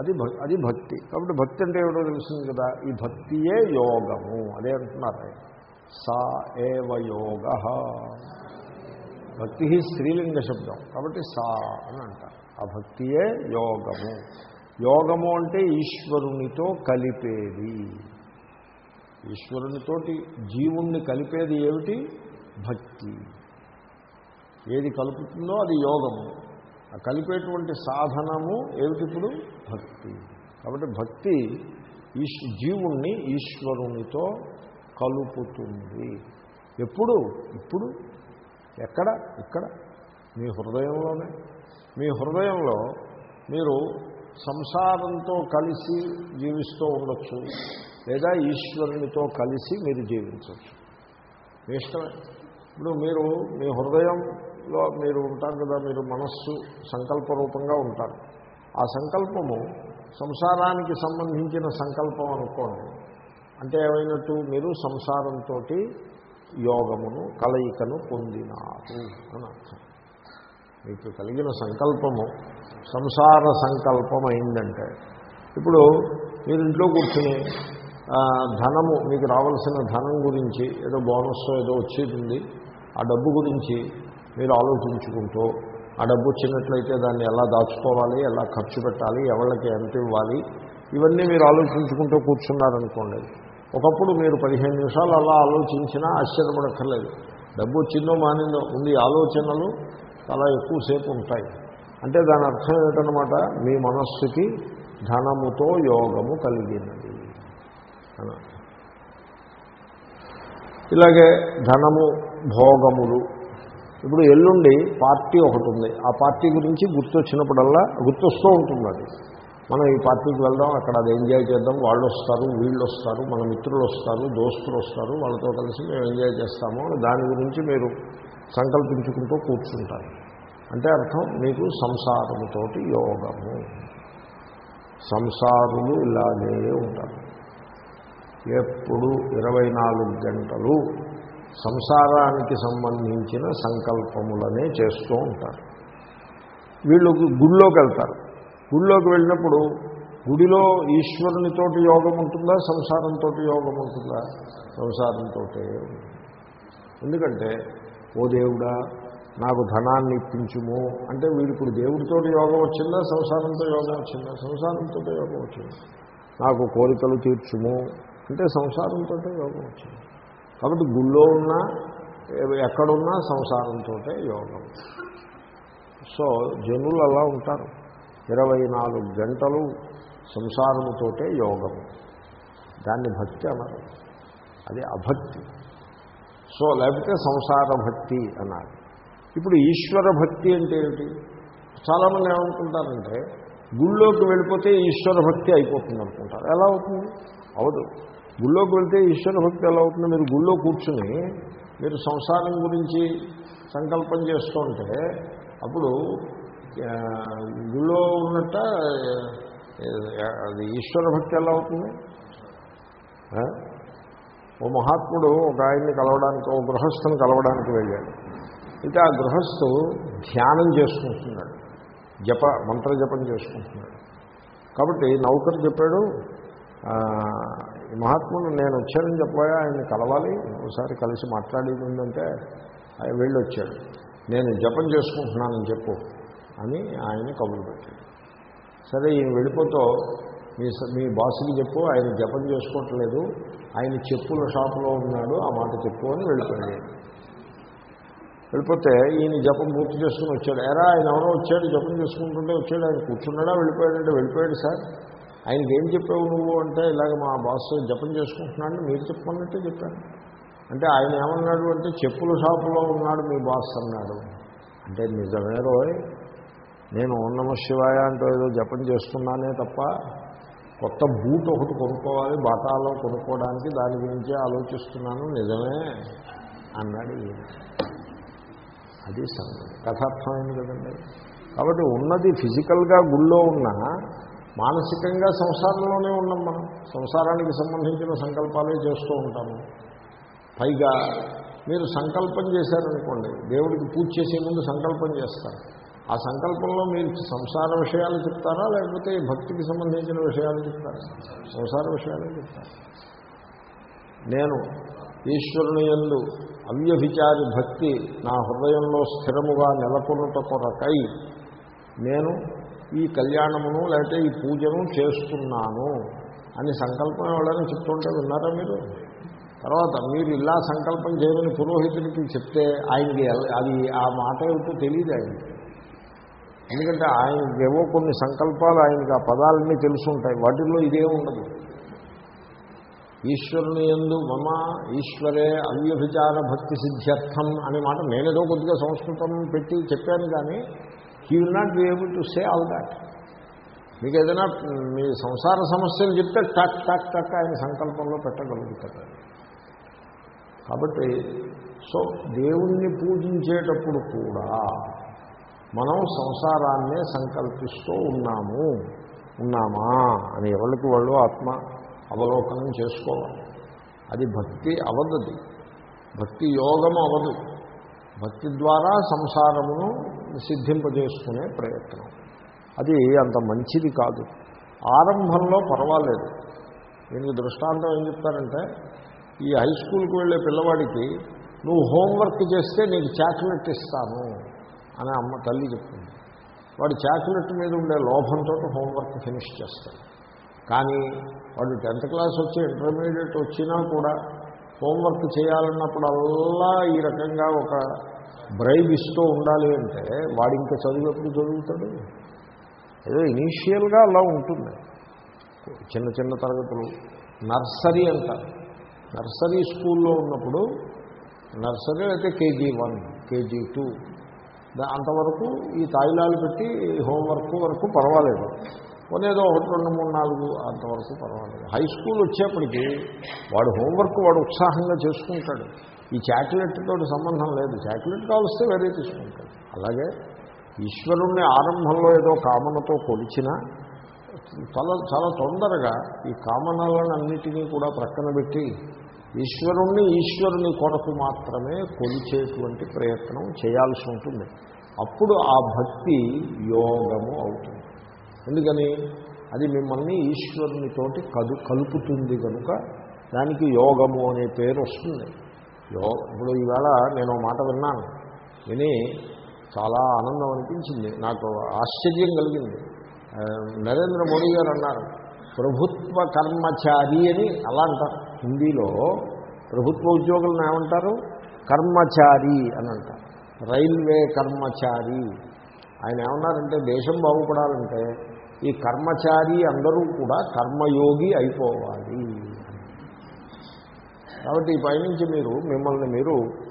అది అది భక్తి. కాబట్టి భక్తి అంటే ఏమిటో తెలుస్తుంది కదా? ఈ భక్తియే యోగము. అదే అంటున్నారు సా ఏవ యోగ. భక్తి స్త్రీలింగ శబ్దం. కాబట్టి సా అని అంటారు. ఆ భక్తియే యోగము. యోగము అంటే ఈశ్వరునితో కలిపేది. ఈశ్వరునితోటి జీవుణ్ణి కలిపేది ఏమిటి? భక్తి. ఏది కలుపుతుందో అది యోగము. ఆ కలిపేటువంటి సాధనము ఏమిటిప్పుడు భక్తి. కాబట్టి భక్తి ఈశ్ జీవుణ్ణి ఈశ్వరునితో కలుపుతుంది. ఎప్పుడు? ఇప్పుడు. ఎక్కడ? ఇక్కడ. మీ హృదయంలోనే. మీ హృదయంలో మీరు సంసారంతో కలిసి జీవిస్తూ ఉండొచ్చు. లేదా ఈశ్వరునితో కలిసి మీరు జీవించవచ్చు. మీ ఇష్టమే. ఇప్పుడు మీరు మీ హృదయంలో మీరు ఉంటారు కదా మీరు మనస్సు సంకల్ప రూపంగా ఉంటారు. ఆ సంకల్పము సంసారానికి సంబంధించిన సంకల్పం అనుకోండి. అంటే ఏమైనట్టు? మీరు సంసారంతో యోగమును కలయికను పొందినారు అని అర్థం. మీకు కలిగిన సంకల్పము సంసార సంకల్పం అయిందంటే ఇప్పుడు మీరు ఇంట్లో కూర్చుని ధనము మీకు రావాల్సిన ధనం గురించి ఏదో బోనస్ ఏదో వచ్చేది ఆ డబ్బు గురించి మీరు ఆలోచించుకుంటూ ఆ డబ్బు వచ్చినట్లయితే దాన్ని ఎలా దాచుకోవాలి ఎలా ఖర్చు పెట్టాలి ఎవరికి ఎంత ఇవ్వాలి ఇవన్నీ మీరు ఆలోచించుకుంటూ కూర్చున్నారనుకోండి ఒకప్పుడు మీరు పదిహేను నిమిషాలు అలా ఆలోచించినా ఆశ్చర్యపడక్కర్లేదు. డబ్బు వచ్చిందో మానిందో ఉంది ఆలోచనలు చాలా ఎక్కువసేపు ఉంటాయి. అంటే దాని అర్థం ఏమిటనమాట మీ మనస్సుకి ధనముతో యోగము కలిగినది. ఇలాగే ధనము భోగములు. ఇప్పుడు ఎల్లుండి పార్టీ ఒకటి ఉంది. ఆ పార్టీ గురించి గుర్తొచ్చినప్పుడల్లా గుర్తొస్తూ ఉంటుంది అది. మనం ఈ పార్టీకి వెళ్దాం అక్కడ అది ఎంజాయ్ చేద్దాం. వాళ్ళు వస్తారు వీళ్ళు వస్తారు మన మిత్రులు వస్తారు దోస్తులు వస్తారు వాళ్ళతో కలిసి మేము ఎంజాయ్ చేస్తాము. దాని గురించి మీరు సంకల్పించుకుంటూ కూర్చుంటారు అంటే అర్థం మీకు సంసారముతోటి యోగము. సంసారులు ఇలాగే ఉంటారు. ఎప్పుడు ఇరవై నాలుగు గంటలు సంసారానికి సంబంధించిన సంకల్పములనే చేస్తూ ఉంటారు. వీళ్ళు గుడిలోకి వెళ్తారు. గుడిలోకి వెళ్ళినప్పుడు గుడిలో ఈశ్వరునితోటి యోగం ఉంటుందా? సంసారంతో యోగం ఉంటుందా? సంసారంతో ఎందుకంటే ఓ దేవుడా నాకు ధనాన్ని ఇప్పించుము. అంటే వీడు ఇప్పుడు దేవుడితో యోగం వచ్చిందా? సంసారంతో యోగం వచ్చిందా? సంసారంతో యోగం వచ్చింది? నాకు కోరికలు తీర్చుము. అంటే సంసారంతో యోగం వచ్చింది. కాబట్టి గుళ్ళో ఉన్నా ఎక్కడున్నా సంసారంతో యోగం. సో జనులు అలా ఉంటారు. ఇరవై నాలుగు గంటలు సంసారంతోటే యోగము. దాన్ని భక్తి అన్నారు అది అభక్తి. సో లేకపోతే సంసార భక్తి అన్నారు. ఇప్పుడు ఈశ్వర భక్తి అంటే ఏమిటి? చాలామంది ఏమనుకుంటారంటే గుళ్ళోకి వెళ్ళిపోతే ఈశ్వర భక్తి అయిపోతుంది అనుకుంటారు. ఎలా అవుతుంది? అవదు. గుళ్ళోకి వెళ్తే ఈశ్వర భక్తి ఎలా అవుతుంది? మీరు గుళ్ళో కూర్చుని మీరు సంసారం గురించి సంకల్పం చేస్తుంటే అప్పుడు గుళ్ళో ఉన్నట్ట అది ఈశ్వర భక్తి ఎలా అవుతుంది? ఓ మహాత్ముడు ఒక ఆయన్ని కలవడానికి ఓ గృహస్థుని కలవడానికి వెళ్ళాడు. అయితే ఆ గృహస్థు ధ్యానం చేసుకుంటున్నాడు. జప మంత్ర జపం చేసుకుంటున్నాడు. కాబట్టి నౌకరు చెప్పాడు మహాత్ముడు నేను వచ్చానని చెప్పబోయా ఆయన్ని కలవాలి. ఒకసారి కలిసి మాట్లాడేది ఉందంటే ఆయన వెళ్ళి వచ్చాడు నేను జపం చేసుకుంటున్నానని చెప్పు అని ఆయన కబురు పెట్టాడు. సరే ఈయన వెళ్ళిపోతూ మీ మీ బాసుకి చెప్పు ఆయన జపం చేసుకోవట్లేదు ఆయన చెప్పుల షాపులో ఉన్నాడు ఆ మాట చెప్పు అని వెళ్ళిపోయాడు. వెళ్ళిపోతే ఈయన జపం పూర్తి చేసుకుని వచ్చాడు. ఎరా ఆయన ఎవరో వచ్చాడు జపం చేసుకుంటుంటే వచ్చాడు ఆయన కూర్చున్నాడా వెళ్ళిపోయాడంటే వెళ్ళిపోయాడు సార్. ఆయనకి ఏం చెప్పావు నువ్వు అంటే ఇలాగ మా బాస్ జపం చేసుకుంటున్నాడు మీరు చెప్పమన్నట్టే చెప్పాను అంటే ఆయన ఏమన్నాడు అంటే చెప్పుల షాపులో ఉన్నాడు మీ బాస్ అన్నాడు. అంటే నిజమే రోయ్ నేను ఓం నమ శివాయ అంటూ ఏదో జపం చేస్తున్నానే తప్ప కొత్త బూట్ ఒకటి కొనుక్కోవాలి బాటాలో కొనుక్కోవడానికి దాని గురించే ఆలోచిస్తున్నాను నిజమే అన్నాడు అది సంగతి. కథ కదండి. కాబట్టి ఉన్నది ఫిజికల్గా గుళ్ళో ఉన్నా మానసికంగా సంసారంలోనే ఉన్నాం మనం. సంసారానికి సంబంధించిన సంకల్పాలే చేస్తూ ఉంటాము. పైగా మీరు సంకల్పం చేశారనుకోండి దేవుడికి పూజ చేసే ముందు సంకల్పం చేస్తారు. ఆ సంకల్పంలో మీరు సంసార విషయాలు చెప్తారా? లేకపోతే భక్తికి సంబంధించిన విషయాలు చెప్తారా? సంసార విషయాలే చెప్తారా? నేను ఈశ్వరుని ఎందు అవ్యభిచారి భక్తి నా హృదయంలో స్థిరముగా నెలకొనుట కొరకై నేను ఈ కళ్యాణమును లేకపోతే ఈ పూజను చేస్తున్నాను అని సంకల్పం ఎవడని చెప్తుంటే విన్నారా మీరు? తర్వాత మీరు ఇలా సంకల్పం చేయమని పురోహితుడికి చెప్తే ఆయనకి అది ఆ మాట ఏమిటో తెలియదు ఆయనకి. ఎందుకంటే ఆయనకేవో ఏవో కొన్ని సంకల్పాలు ఆయనకి ఆ పదాలన్నీ తెలుసుంటాయి. వాటిల్లో ఇదే ఉండదు. ఈశ్వరుని ఎందు మమ ఈశ్వరే అవ్యభిచార భక్తి సిద్ధ్యర్థం అనే మాట నేనేదో కొద్దిగా సంస్కృతం పెట్టి చెప్పాను కానీ he will not be able to say all that. మీకు ఏదైనా మీ సంసార సమస్యలు చెప్తే టక్ టక్ టక్ ఆయన సంకల్పంలో పెట్టగలుగుతారు కాబట్టి సో దేవుణ్ణి పూజించేటప్పుడు కూడా మనం సంసారాన్నే సంకల్పిస్తూ ఉన్నాము ఉన్నామా అని ఎవరికి వాళ్ళు ఆత్మ అవలోకనం చేసుకోవాలి. అది భక్తి అవదది భక్తి యోగం అవదు. భక్తి ద్వారా సంసారమును సిద్ధింపజేసుకునే ప్రయత్నం. అది అంత మంచిది కాదు. ఆరంభంలో పర్వాలేదు. దీనికి దృష్టాంతం ఏం చెప్తారంటే ఈ హై స్కూల్కి వెళ్ళే పిల్లవాడికి నువ్వు హోంవర్క్ చేస్తే నీకు చాక్లెట్ ఇస్తాను. అని అమ్మ తల్లి చెప్తుంది వాడు చాక్లెట్ మీద ఉండే లోభంతో హోంవర్క్ ఫినిష్ చేస్తాడు. కానీ వాడు టెన్త్ క్లాస్ వచ్చి ఇంటర్మీడియట్ వచ్చినా కూడా హోంవర్క్ చేయాలన్నప్పుడల్లా ఈ రకంగా ఒక బ్రైబ్ ఇస్తూ ఉండాలి అంటే వాడు ఇంకా చదివేప్పుడు చదువుతాడు? ఏదో ఇనీషియల్గా అలా ఉంటుంది. చిన్న చిన్న తరగతులు. నర్సరీ అంటారు. నర్సరీ స్కూల్లో ఉన్నప్పుడు నర్సరీ అయితే కేజీ వన్ కేజీ టూ అంతవరకు ఈ తాయిలాలు పెట్టి హోంవర్క్ వరకు పర్వాలేదు. కొనేదో ఒకటి రెండు మూడు నాలుగు అంతవరకు పర్వాలేదు. హై స్కూల్ వచ్చేప్పటికి వాడు హోంవర్క్ వాడు ఉత్సాహంగా చేసుకుంటాడు. ఈ చాక్యులెట్తో సంబంధం లేదు. చాక్లెట్ కావలిస్తే వేరే తీసుకుంటాడు. అలాగే ఈశ్వరుణ్ణి ఆరంభంలో ఏదో కామనతో కొలిచినా చాలా చాలా తొందరగా ఈ కామనలను అన్నిటినీ కూడా ప్రక్కన పెట్టి ఈశ్వరుణ్ణి ఈశ్వరుని కొరకు మాత్రమే కొలిచేటువంటి ప్రయత్నం చేయాల్సి ఉంటుంది. అప్పుడు ఆ భక్తి యోగము అవుతుంది. ఎందుకని? అది మిమ్మల్ని ఈశ్వరునితోటి కలు కలుపుతుంది కనుక దానికి యోగము అనే పేరు వస్తుంది. యో ఇప్పుడు ఈవేళ నేను మాట విన్నాను. విని చాలా ఆనందం అనిపించింది. నాకు ఆశ్చర్యం కలిగింది. నరేంద్ర మోడీ గారు అన్నారు ప్రభుత్వ కర్మచారి అని అలా అంటారు. హిందీలో ప్రభుత్వ ఉద్యోగులను ఏమంటారు? కర్మచారి అని అంటారు. రైల్వే కర్మచారి. ఆయన ఏమన్నారంటే దేశం బాగుపడాలంటే ఈ కర్మచారి అందరూ కూడా కర్మయోగి అయిపోవాలి. కాబట్టి ఈ పైనుంచి మీరు మిమ్మల్ని మీరు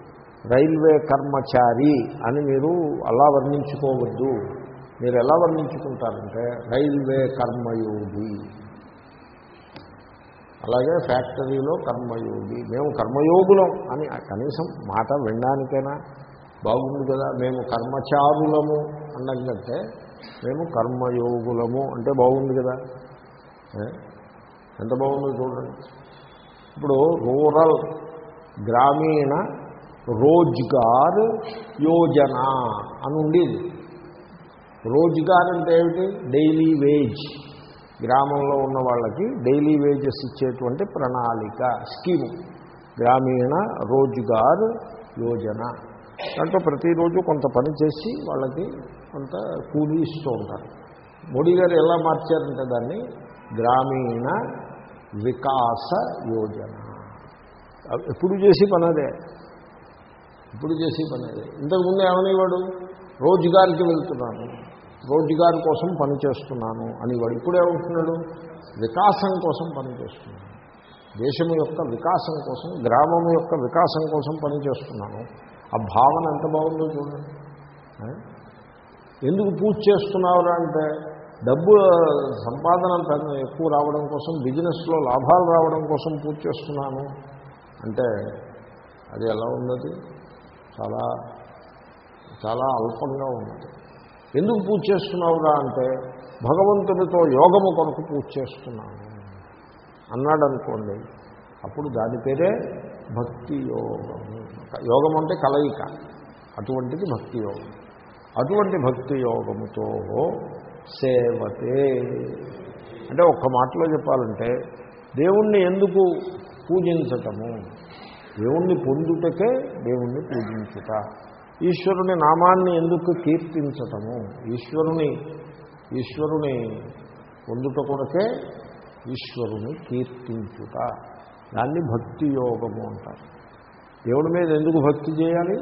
రైల్వే కర్మచారి అని మీరు అలా వర్ణించుకోవద్దు. మీరు ఎలా వర్ణించుకుంటారంటే రైల్వే కర్మయోగి. అలాగే ఫ్యాక్టరీలో కర్మయోగి. మేము కర్మయోగులం అని కనీసం మాట వినడానికైనా బాగుంది కదా. మేము కర్మచారులము అన్నం కంటే మేము కర్మయోగులము అంటే బాగుంది కదా. ఎంత బాగుందో చూడండి. ఇప్పుడు రూరల్ గ్రామీణ రోజ్గార్ యోజన అని ఉండేది రోజ్గార్ అంటే ఏమిటి? Daily wage. గ్రామంలో ఉన్న వాళ్ళకి డైలీ వేజెస్ ఇచ్చేటువంటి ప్రణాళిక స్కీము. గ్రామీణ రోజ్గార్ యోజన. దాంట్లో ప్రతిరోజు కొంత పని చేసి వాళ్ళకి కొంత కూలి ఇస్తూ ఉంటారు. మోడీ గారు ఎలా మార్చారంటే దాన్ని? గ్రామీణ వికాస యోజన. ఎప్పుడు చేసి పనదే ఇప్పుడు చేసి పనేదే ఇంతకుముందు ఏమనేవాడు? రోజుగారికి వెళ్తున్నాను. రోజుగారు కోసం పనిచేస్తున్నాను అని వాడు ఇప్పుడు ఏమంటున్నాడు? వికాసం కోసం పనిచేస్తున్నాను. దేశం యొక్క వికాసం కోసం గ్రామం యొక్క వికాసం కోసం పనిచేస్తున్నాను. ఆ భావన ఎంత బాగుందో చూడండి. ఎందుకు పూజ చేస్తున్నావురా అంటే డబ్బు సంపాదన ఎక్కువ రావడం కోసం బిజినెస్లో లాభాలు రావడం కోసం పూజ చేస్తున్నాను. అంటే అది ఎలా ఉన్నది? చాలా చాలా అల్పంగా ఉన్నది. ఎందుకు పూజ చేస్తున్నావురా అంటే భగవంతుడితో యోగము కొరకు పూజ చేస్తున్నాను. అన్నాడు అనుకోండి అప్పుడు దాని పేరే భక్తి యోగము యోగం అంటే కలయిక అటువంటిది భక్తి యోగం. అటువంటి భక్తి యోగముతో సేవతే. అంటే ఒక్క మాటలో చెప్పాలంటే దేవుణ్ణి ఎందుకు పూజించటము? దేవుణ్ణి పొందుటకే దేవుణ్ణి పూజించుట. ఈశ్వరుని నామాన్ని ఎందుకు కీర్తించటము? ఈశ్వరుని ఈశ్వరుని పొందుట కొరకే ఈశ్వరుని కీర్తించుట. దాన్ని భక్తి యోగము అంటారు. దేవుడి మీద ఎందుకు భక్తి చేయాలి?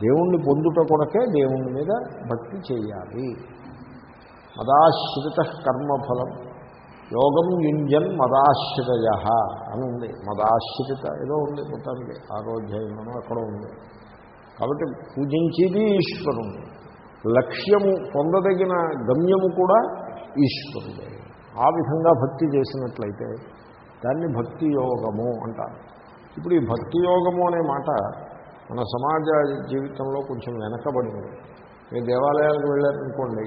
దేవుణ్ణి పొందుట కొరకే దేవుని మీద భక్తి చేయాలి. మదాశ్రిత కర్మఫలం. యోగం యుంజన్ మదాశ్రయ అని ఉంది మదాశ్రిత ఏదో ఉంది మొత్తానికి ఆరోధ్యాయంలోనూ అక్కడ ఉంది. కాబట్టి పూజించేది ఈశ్వరుణ్ణి. లక్ష్యము పొందదగిన గమ్యము కూడా ఈశ్వరుడే. ఆ విధంగా భక్తి చేసినట్లయితే దాన్ని భక్తి యోగము అంటారు. ఇప్పుడు ఈ భక్తి యోగము అనే మాట మన సమాజ జీవితంలో కొంచెం వెనకబడింది. మీరు దేవాలయాలకు వెళ్ళారనుకోండి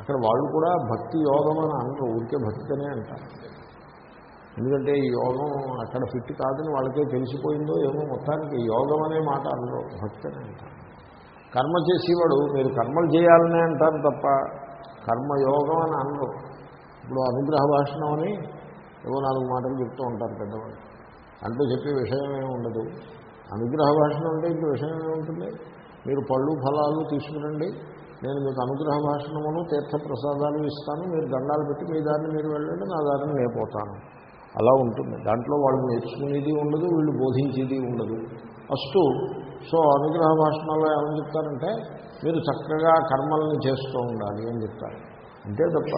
అక్కడ వాళ్ళు కూడా భక్తి యోగం అని అంటారు ఊరికే భక్తినే అంటారు. ఎందుకంటే ఈ యోగం అక్కడ ఫిట్ కాదని వాళ్ళకే తెలిసిపోయిందో ఏమో మొత్తానికి యోగం అనే మాట అనరు భక్తి అని అంటారు కర్మ చేసేవాడు మీరు కర్మలు చేయాలనే అంటారు తప్ప కర్మయోగం అని అనరు. ఇప్పుడు అనుగ్రహ భాషణం అని ఏవో నాలుగు మాటలు చెప్తూ ఉంటారు పెద్దవాళ్ళు. అంటూ చెప్పే విషయం ఏమి ఉండదు. అనుగ్రహ భాషణం అంటే ఇంక విషయం ఏముంటుంది మీరు పళ్ళు ఫలాలు తీసుకురండి నేను మీకు అనుగ్రహ భాషణమును తీర్థప్రసాదాలు ఇస్తాను మీరు దండాలు పెట్టి మీ దారిని మీరు వెళ్ళండి నా దారిని నేను పోతాను. అలా ఉంటుంది. దాంట్లో వాళ్ళు నేర్చుకునేది ఉండదు వీళ్ళు బోధించేది ఉండదు. ఫస్ట్ సో అనుగ్రహ భాషణలో ఏమని చెప్తారంటే మీరు చక్కగా కర్మల్ని చేస్తూ ఉండాలి అని చెప్తారు. అంతే తప్ప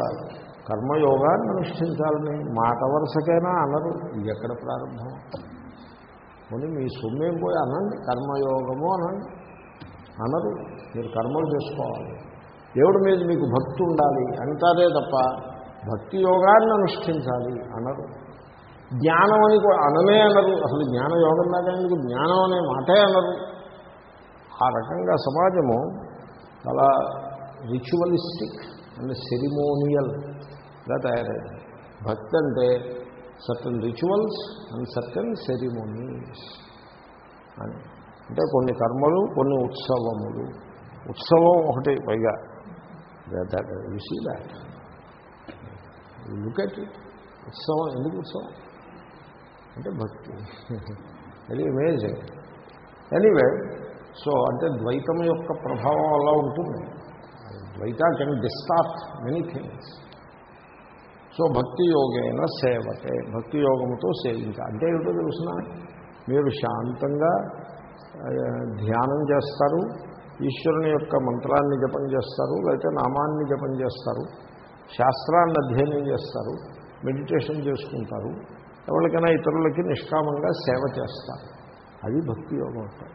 కర్మయోగాన్ని అనుష్ఠించాలని మాట వరుసకైనా అనరు. ఇది ఎక్కడ ప్రారంభం? పోనీ మీ సొమ్మేం పోయి అనండి కర్మయోగము అనండి. అనరు. మీరు కర్మలు చేసుకోవాలి. దేవుడి మీద మీకు భక్తి ఉండాలి అంటారే తప్ప భక్తి యోగాన్ని అనుష్ఠించాలి అనరు. జ్ఞానం అని కూడా అనమే అనరు. అసలు జ్ఞాన యోగం దాకా జ్ఞానం అనే మాటే అనరు. ఆ రకంగా సమాజము చాలా రిచువలిస్టిక్ అండ్ సెరిమోనియల్గా తయారైంది. భక్తి అంటే certain rituals and certain ceremonies అని. అంటే కొన్ని కర్మలు కొన్ని ఉత్సవములు. ఉత్సవం ఒకటి పైగా. You see that look at it ఉత్సవం ఎందుకు ఉత్సవం? అంటే భక్తి. వెరీ అమేజింగ్ ఎనీవే సో అంటే ద్వైతం యొక్క ప్రభావం అలా ఉంటుంది. Dvaita can distort many things so భక్తి యోగైన సేవతే. భక్తి యోగముతో సేవించ. అంటే ఏమిటో తెలుసిన? మీరు శాంతంగా ధ్యానం చేస్తారు. ఈశ్వరుని యొక్క మంత్రాన్ని జపం చేస్తారు. లేకపోతే నామాన్ని జపం చేస్తారు. శాస్త్రాన్ని అధ్యయనం చేస్తారు. మెడిటేషన్ చేసుకుంటారు. ఎవరికైనా ఇతరులకి నిష్కామంగా సేవ చేస్తారు. అది భక్తి యోగం అంటారు.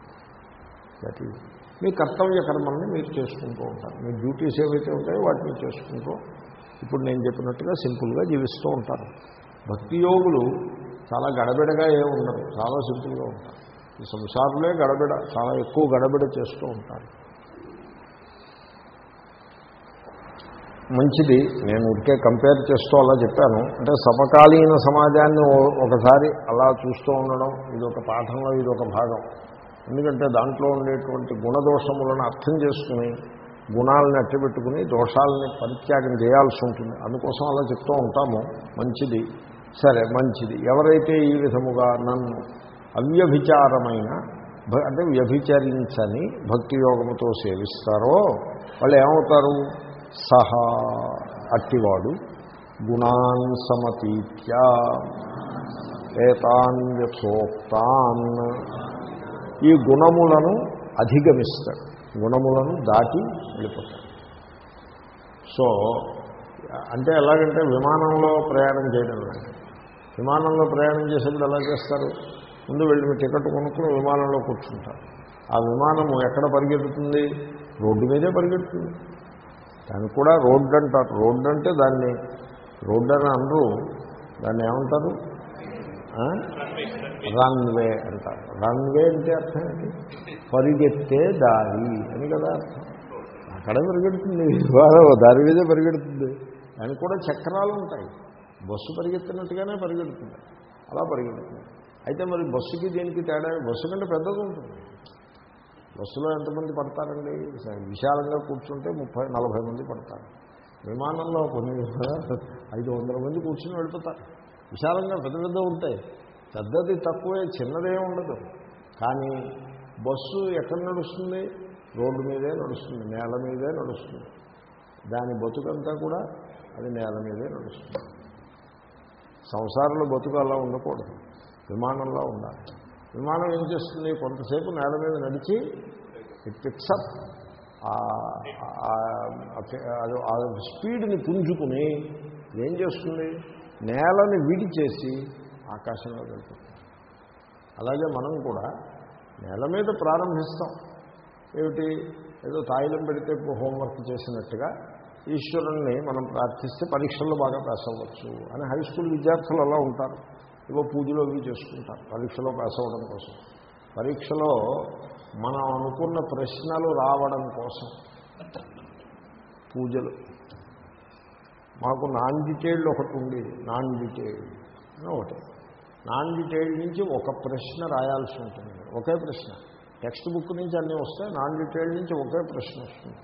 దట్ ఈజ్ మీ కర్తవ్య కర్మల్ని మీరు చేసుకుంటూ ఉంటారు. మీ డ్యూటీస్ ఏవైతే ఉంటాయో వాటిని చేసుకుంటూ ఇప్పుడు నేను చెప్పినట్టుగా సింపుల్గా జీవిస్తూ ఉంటారు. భక్తి యోగులు చాలా గడబిడగా ఏ ఉండరు చాలా సింపుల్గా ఉంటారు. ఈ సంసారంలో గడబిడ చాలా ఎక్కువ గడబిడ చేస్తూ ఉంటారు. మంచిది. నేను ఉడికే కంపేర్ చేస్తూ అలా చెప్పాను. అంటే సమకాలీన సమాజాన్ని ఒకసారి అలా చూస్తూ ఉండడం ఇది ఒక పాఠంలో ఇది ఒక భాగం. ఎందుకంటే దాంట్లో ఉండేటువంటి గుణదోషములను అర్థం చేసుకుని గుణాలను అట్టబెట్టుకుని దోషాలని పరిత్యాగం చేయాల్సి ఉంటుంది. అందుకోసం అలా చెప్తూ ఉంటాము. మంచిది. సరే మంచిది. ఎవరైతే ఈ విధముగా నన్ను అవ్యభిచారమైన భ- అంటే వ్యభిచరించని భక్తి యోగముతో సేవిస్తారో వాళ్ళు ఏమవుతారు? సహా అట్టివాడు గుణాన్ సమతీత్యా ఏతాన్ యథోక్తాన్ ఈ గుణములను అధిగమిస్తాడు. గుణములను దాటి వెళ్ళిపోతాడు. సో అంటే ఎలాగంటే విమానంలో ప్రయాణం చేయడం విమానంలో ప్రయాణం చేసేప్పుడు ఎలా చేస్తారు? ముందు వెళ్ళి మీ టికెట్ కొనుక్కుని విమానంలో కూర్చుంటారు. ఆ విమానము ఎక్కడ పరిగెడుతుంది రోడ్డు మీదే పరిగెడుతుంది దానికి కూడా రోడ్డు అంటారు. రోడ్డు అంటే దాన్ని రోడ్డు అని అనరు. దాన్ని ఏమంటారు? రన్వే అంటారు. రన్వే అంటే అర్థం ఏంటి? పరిగెత్తే దారి అని కదా అక్కడే అక్కడ పరిగెడుతుంది. దారి మీదే పరిగెడుతుంది. దానికి కూడా చక్రాలు ఉంటాయి. బస్సు పరిగెత్తినట్టుగానే పరిగెడుతుంది. అలా పరిగెడుతుంది. అయితే మరి బస్సుకి దీనికి తేడా? బస్సు కంటే పెద్దది ఉంటుంది. బస్సులో ఎంతమంది పడతారండి? విశాలంగా కూర్చుంటే ముప్పై నలభై మంది పడతారు. విమానంలో కొన్ని *laughs* ఐదు వందల మంది కూర్చుని వెళ్ళిపోతారు విశాలంగా పెద్ద పెద్ద ఉంటాయి. పెద్దది తక్కువే చిన్నదే ఉండదు. కానీ బస్సు ఎక్కడ నడుస్తుంది? రోడ్డు మీదే నడుస్తుంది నేల మీదే నడుస్తుంది. దాని బతుకంతా కూడా అది నేల మీదే నడుస్తుంది. సంసారంలో బతుకు అలా ఉండకూడదు. విమానంలో ఉండాలి. విమానం ఏం చేస్తుంది? కొంతసేపు నేల మీద నడిచి ఇట్ పిక్సప్ ఆ స్పీడ్ని పుంజుకుని ఏం చేస్తుంది? నేలని విడిచేసి ఆకాశంలో వెళ్తుంది అలాగే మనం కూడా నేల మీద ప్రారంభిస్తాం. ఏమిటి? ఏదో తాయిలం పెడితే హోంవర్క్ చేసినట్టుగా ఈశ్వరుణ్ణి మనం ప్రార్థిస్తే పరీక్షల్లో బాగా పాస్ అవ్వచ్చు అని హై స్కూల్ విద్యార్థులు అలా ఉంటారు. ఏవో పూజలు అవి చేసుకుంటారు పరీక్షలో పాస్ అవ్వడం కోసం. పరీక్షలో మనం అనుకున్న ప్రశ్నలు రావడం కోసం పూజలు. మాకు నాన్ డీటెయిల్డ్ ఒకటి ఉండేది నాన్ డీటెయిల్డ్ అని ఒకటి. నాన్ డీటెయిల్డ్ నుంచి ఒక ప్రశ్న రాయాల్సి ఉంటుంది. ఒకే ప్రశ్న. టెక్స్ట్ బుక్ నుంచి అన్నీ వస్తాయి. నాన్ డీటెయిల్డ్ నుంచి ఒకే ప్రశ్న వస్తుంది.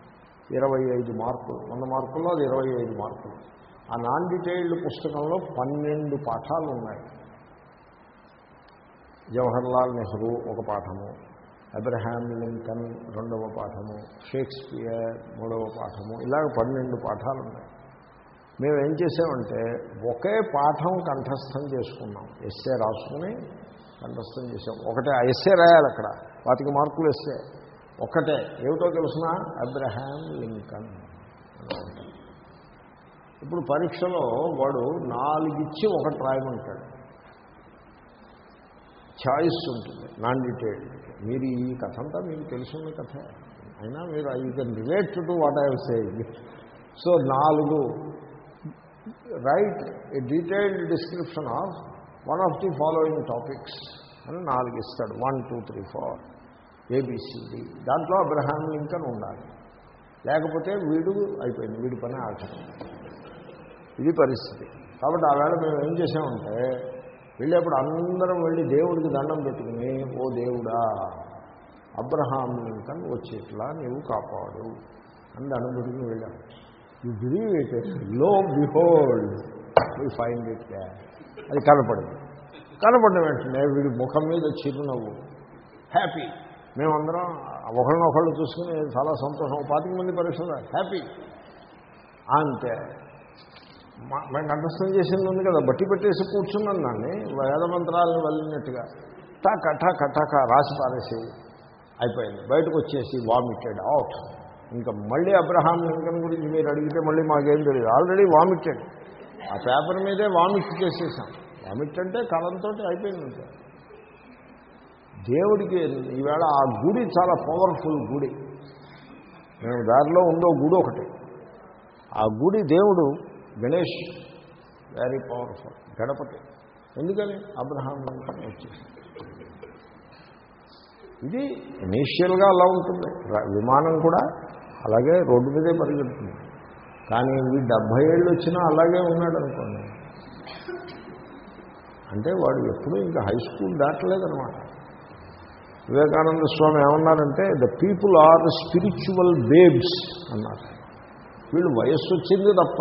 ఇరవై ఐదు మార్కులు. వంద మార్కుల్లో అది ఇరవై ఐదు మార్కులు. ఆ నాన్ డీటెయిల్డ్ పుస్తకంలో పన్నెండు పాఠాలు ఉన్నాయి. జవహర్లాల్ నెహ్రూ ఒక పాఠము అబ్రహాం లింకన్ రెండవ పాఠము షేక్స్పియర్ మూడవ పాఠము ఇలాగ పన్నెండు పాఠాలు ఉన్నాయి మేము ఏం చేసామంటే ఒకే పాఠం కంఠస్థం చేసుకున్నాం. ఎస్ఏ రాసుకుని కంఠస్థం చేసాం ఒకటే ఆ ఎస్ఏ రాయాలి అక్కడ. వాటికి మార్కులు ఎస్ఏ. ఒకటే. ఏమిటో తెలుసిన? Abraham Lincoln. ఇప్పుడు పరీక్షలో వాడు నాలుగిచ్చి ఒకటి రాయమంటాడు. ఛాయిస్ ఉంటుంది నాన్ డీటెయిల్డ్ మీరు ఈ కథ అంతా మీకు తెలుసున్న కథ. అయినా మీరు you can relate to what I saying so నాలుగు. Write a detailed description of one of the following topics అని నాలుగు ఇస్తాడు. One two three four A B C D దాంట్లో అబ్రహాం లింకన్ ఉండాలి. లేకపోతే వీడు అయిపోయింది. వీడి పని ఆచరణ ఇది పరిస్థితి. కాబట్టి ఆ వేళ మేము ఏం చేసామంటే వెళ్ళేప్పుడు అందరం వెళ్ళి దేవుడికి దండం పెట్టుకుని ఓ దేవుడా అబ్రహాం లింకన్ వచ్చేట్లా నీవు కాపాడు అని దండం పెట్టుకుని వెళ్ళాం. You believe it lo behold we find it అది కనపడింది. కనపడిన వెంటనే వీడి ముఖం మీద చిరునవ్వు. హ్యాపీ మేమందరం ఒకళ్ళనొకళ్ళు చూసుకుని చాలా సంతోషం. పాతిక మంది పరీక్షలు హ్యాపీ అంతే మేము కంఠస్థం చేసింది ఉంది కదా బట్టి పెట్టేసి కూర్చున్నాను దాన్ని వేదమంత్రాలను వెళ్ళినట్టుగా. టక టక టక రాసి పారేసి అయిపోయింది. బయటకు వచ్చేసి వామిటెడ్ అవుట్ ఇంకా మళ్ళీ అబ్రహాం లింకన్ గురించి మీరు అడిగితే మళ్ళీ మాకేం తెలియదు ఆల్రెడీ వామిటెడ్ ఆ పేపర్ మీదే వామిట్ చేసేసాం. వామిట్ అంటే కలంతో అయిపోయింది దేవుడికి ఈవేళ ఆ గుడి చాలా పవర్ఫుల్ గుడి. మేము దారిలో ఉందో గుడి ఒకటి. ఆ గుడి దేవుడు గణేష్ వెరీ పవర్ఫుల్ గణపతి. ఎందుకని? అబ్రహాం లింకన్ వచ్చేసి. ఇది ఇనీషియల్గా అలా ఉంటుంది. విమానం కూడా అలాగే రోడ్డు మీదే పరిగెడుతుంది. కానీ వీ డెబ్భై ఏళ్ళు వచ్చినా అలాగే ఉన్నాడు అనుకోండి. అంటే వాడు ఎప్పుడూ ఇంకా హై స్కూల్ దాటలేదనమాట వివేకానంద స్వామి ఏమన్నారంటే the people are spiritual babes అన్నారు. వీళ్ళు వయస్సు వచ్చింది తప్ప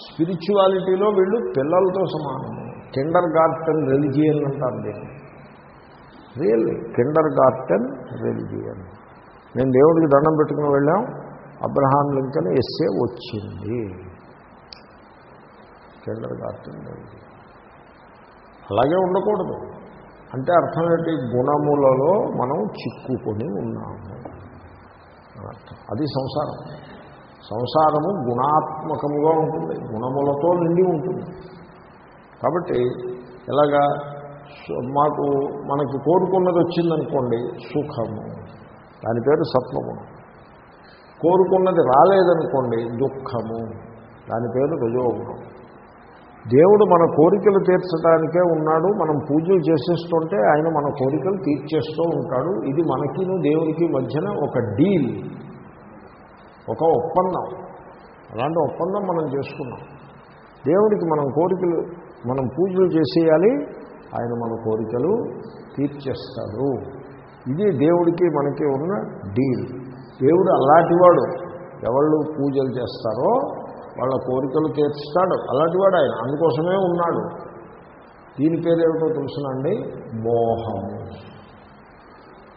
స్పిరిచువాలిటీలో వీళ్ళు పిల్లలతో సమానము కిండర్ గార్టెన్ రెలిజియన్ అంటారు దీన్ని. Real kindergarten religion. నేను దేవుడికి దండం పెట్టుకుని వెళ్ళాం. అబ్రహాం లింకన్ ఎస్సే వచ్చింది. Kindergarten religion. అలాగే ఉండకూడదు. అంటే అర్థం ఏంటి? గుణములలో మనం చిక్కుకొని ఉన్నాము. అది సంసారం. సంసారము గుణాత్మకముగా ఉంటుంది గుణములతో నిండి ఉంటుంది. కాబట్టి ఎలాగా మాకు మనకి కోరుకున్నది వచ్చిందనుకోండి సుఖము. దాని పేరు సత్వగుణం. కోరుకున్నది రాలేదనుకోండి దుఃఖము. దాని పేరు రజోగుణం. దేవుడు మన కోరికలు తీర్చడానికే ఉన్నాడు మనం పూజలు చేసేస్తుంటే ఆయన మన కోరికలు తీర్చేస్తూ ఉంటాడు. ఇది మనకిను దేవునికి మధ్యన ఒక డీల్. ఒక ఒప్పందం. అలాంటి ఒప్పందం మనం చేసుకున్నాం. దేవుడికి మనం కోరికలు మనం పూజలు చేసేయాలి ఆయన మన కోరికలు తీర్చేస్తాడు. ఇది దేవుడికి మనకి ఉన్న డీల్. దేవుడు అలాంటివాడు. ఎవళ్ళు పూజలు చేస్తారో వాళ్ళ కోరికలు తీర్చుతాడు. అలాంటివాడు ఆయన. అందుకోసమే ఉన్నాడు. దీని పేరేమిటో తెలుసునండి మోహము.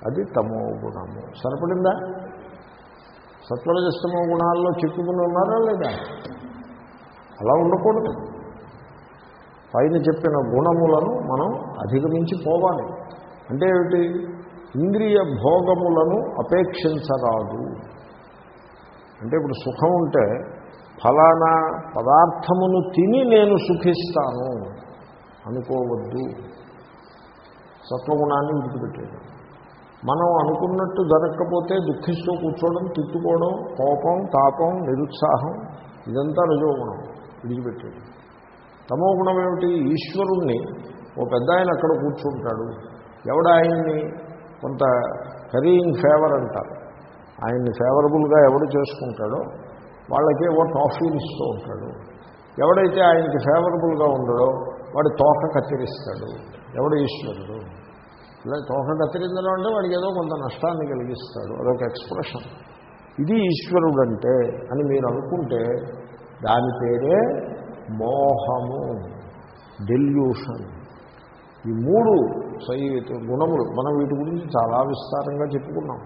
అది తమో గుణము సరిపడిందా? సత్వరజస్తమ గుణాల్లో చిక్కుకుని ఉన్నారా లేదా? అలా ఉండకూడదు. పైన చెప్పిన గుణములను మనం అధిగమించి పోవాలి. అంటే ఏమిటి? ఇంద్రియ భోగములను అపేక్షించరాదు. అంటే ఇప్పుడు సుఖం ఉంటే ఫలానా పదార్థమును తిని నేను సుఖిస్తాను అనుకోవద్దు. సత్వగుణాన్ని విడిచిపెట్టేయడం మనం అనుకున్నట్టు జరగకపోతే దుఃఖిస్తూ కూర్చోవడం తిట్టుకోవడం కోపం తాపం నిరుత్సాహం ఇదంతా రజోగుణం విడిచిపెట్టేది. తమో గుణం ఏమిటి? ఈశ్వరుణ్ణి. ఓ పెద్ద ఆయన అక్కడ కూర్చుంటాడు. ఎవడ ఆయన్ని? కొంత కరీయింగ్ ఫేవర్ అంటారు. ఆయన్ని ఫేవరబుల్గా ఎవడు చేసుకుంటాడో వాళ్ళకే ఓ టాఫీలు ఇస్తూ ఉంటాడు. ఎవడైతే ఆయనకి ఫేవరబుల్గా ఉండడో వాడి తోక కత్తిరిస్తాడు. ఎవడు ఈశ్వరుడు? ఇలా తోకం కత్తిరించడం అంటే వాడికి ఏదో కొంత నష్టాన్ని కలిగిస్తాడు. అదొక ఎక్స్ప్రెషన్. ఇది ఈశ్వరుడు అంటే అని మీరు అనుకుంటే దాని పేరే మోహము డెల్యూషన్ ఈ మూడు సై గుణములు మనం వీటి గురించి చాలా విస్తారంగా చెప్పుకున్నాం.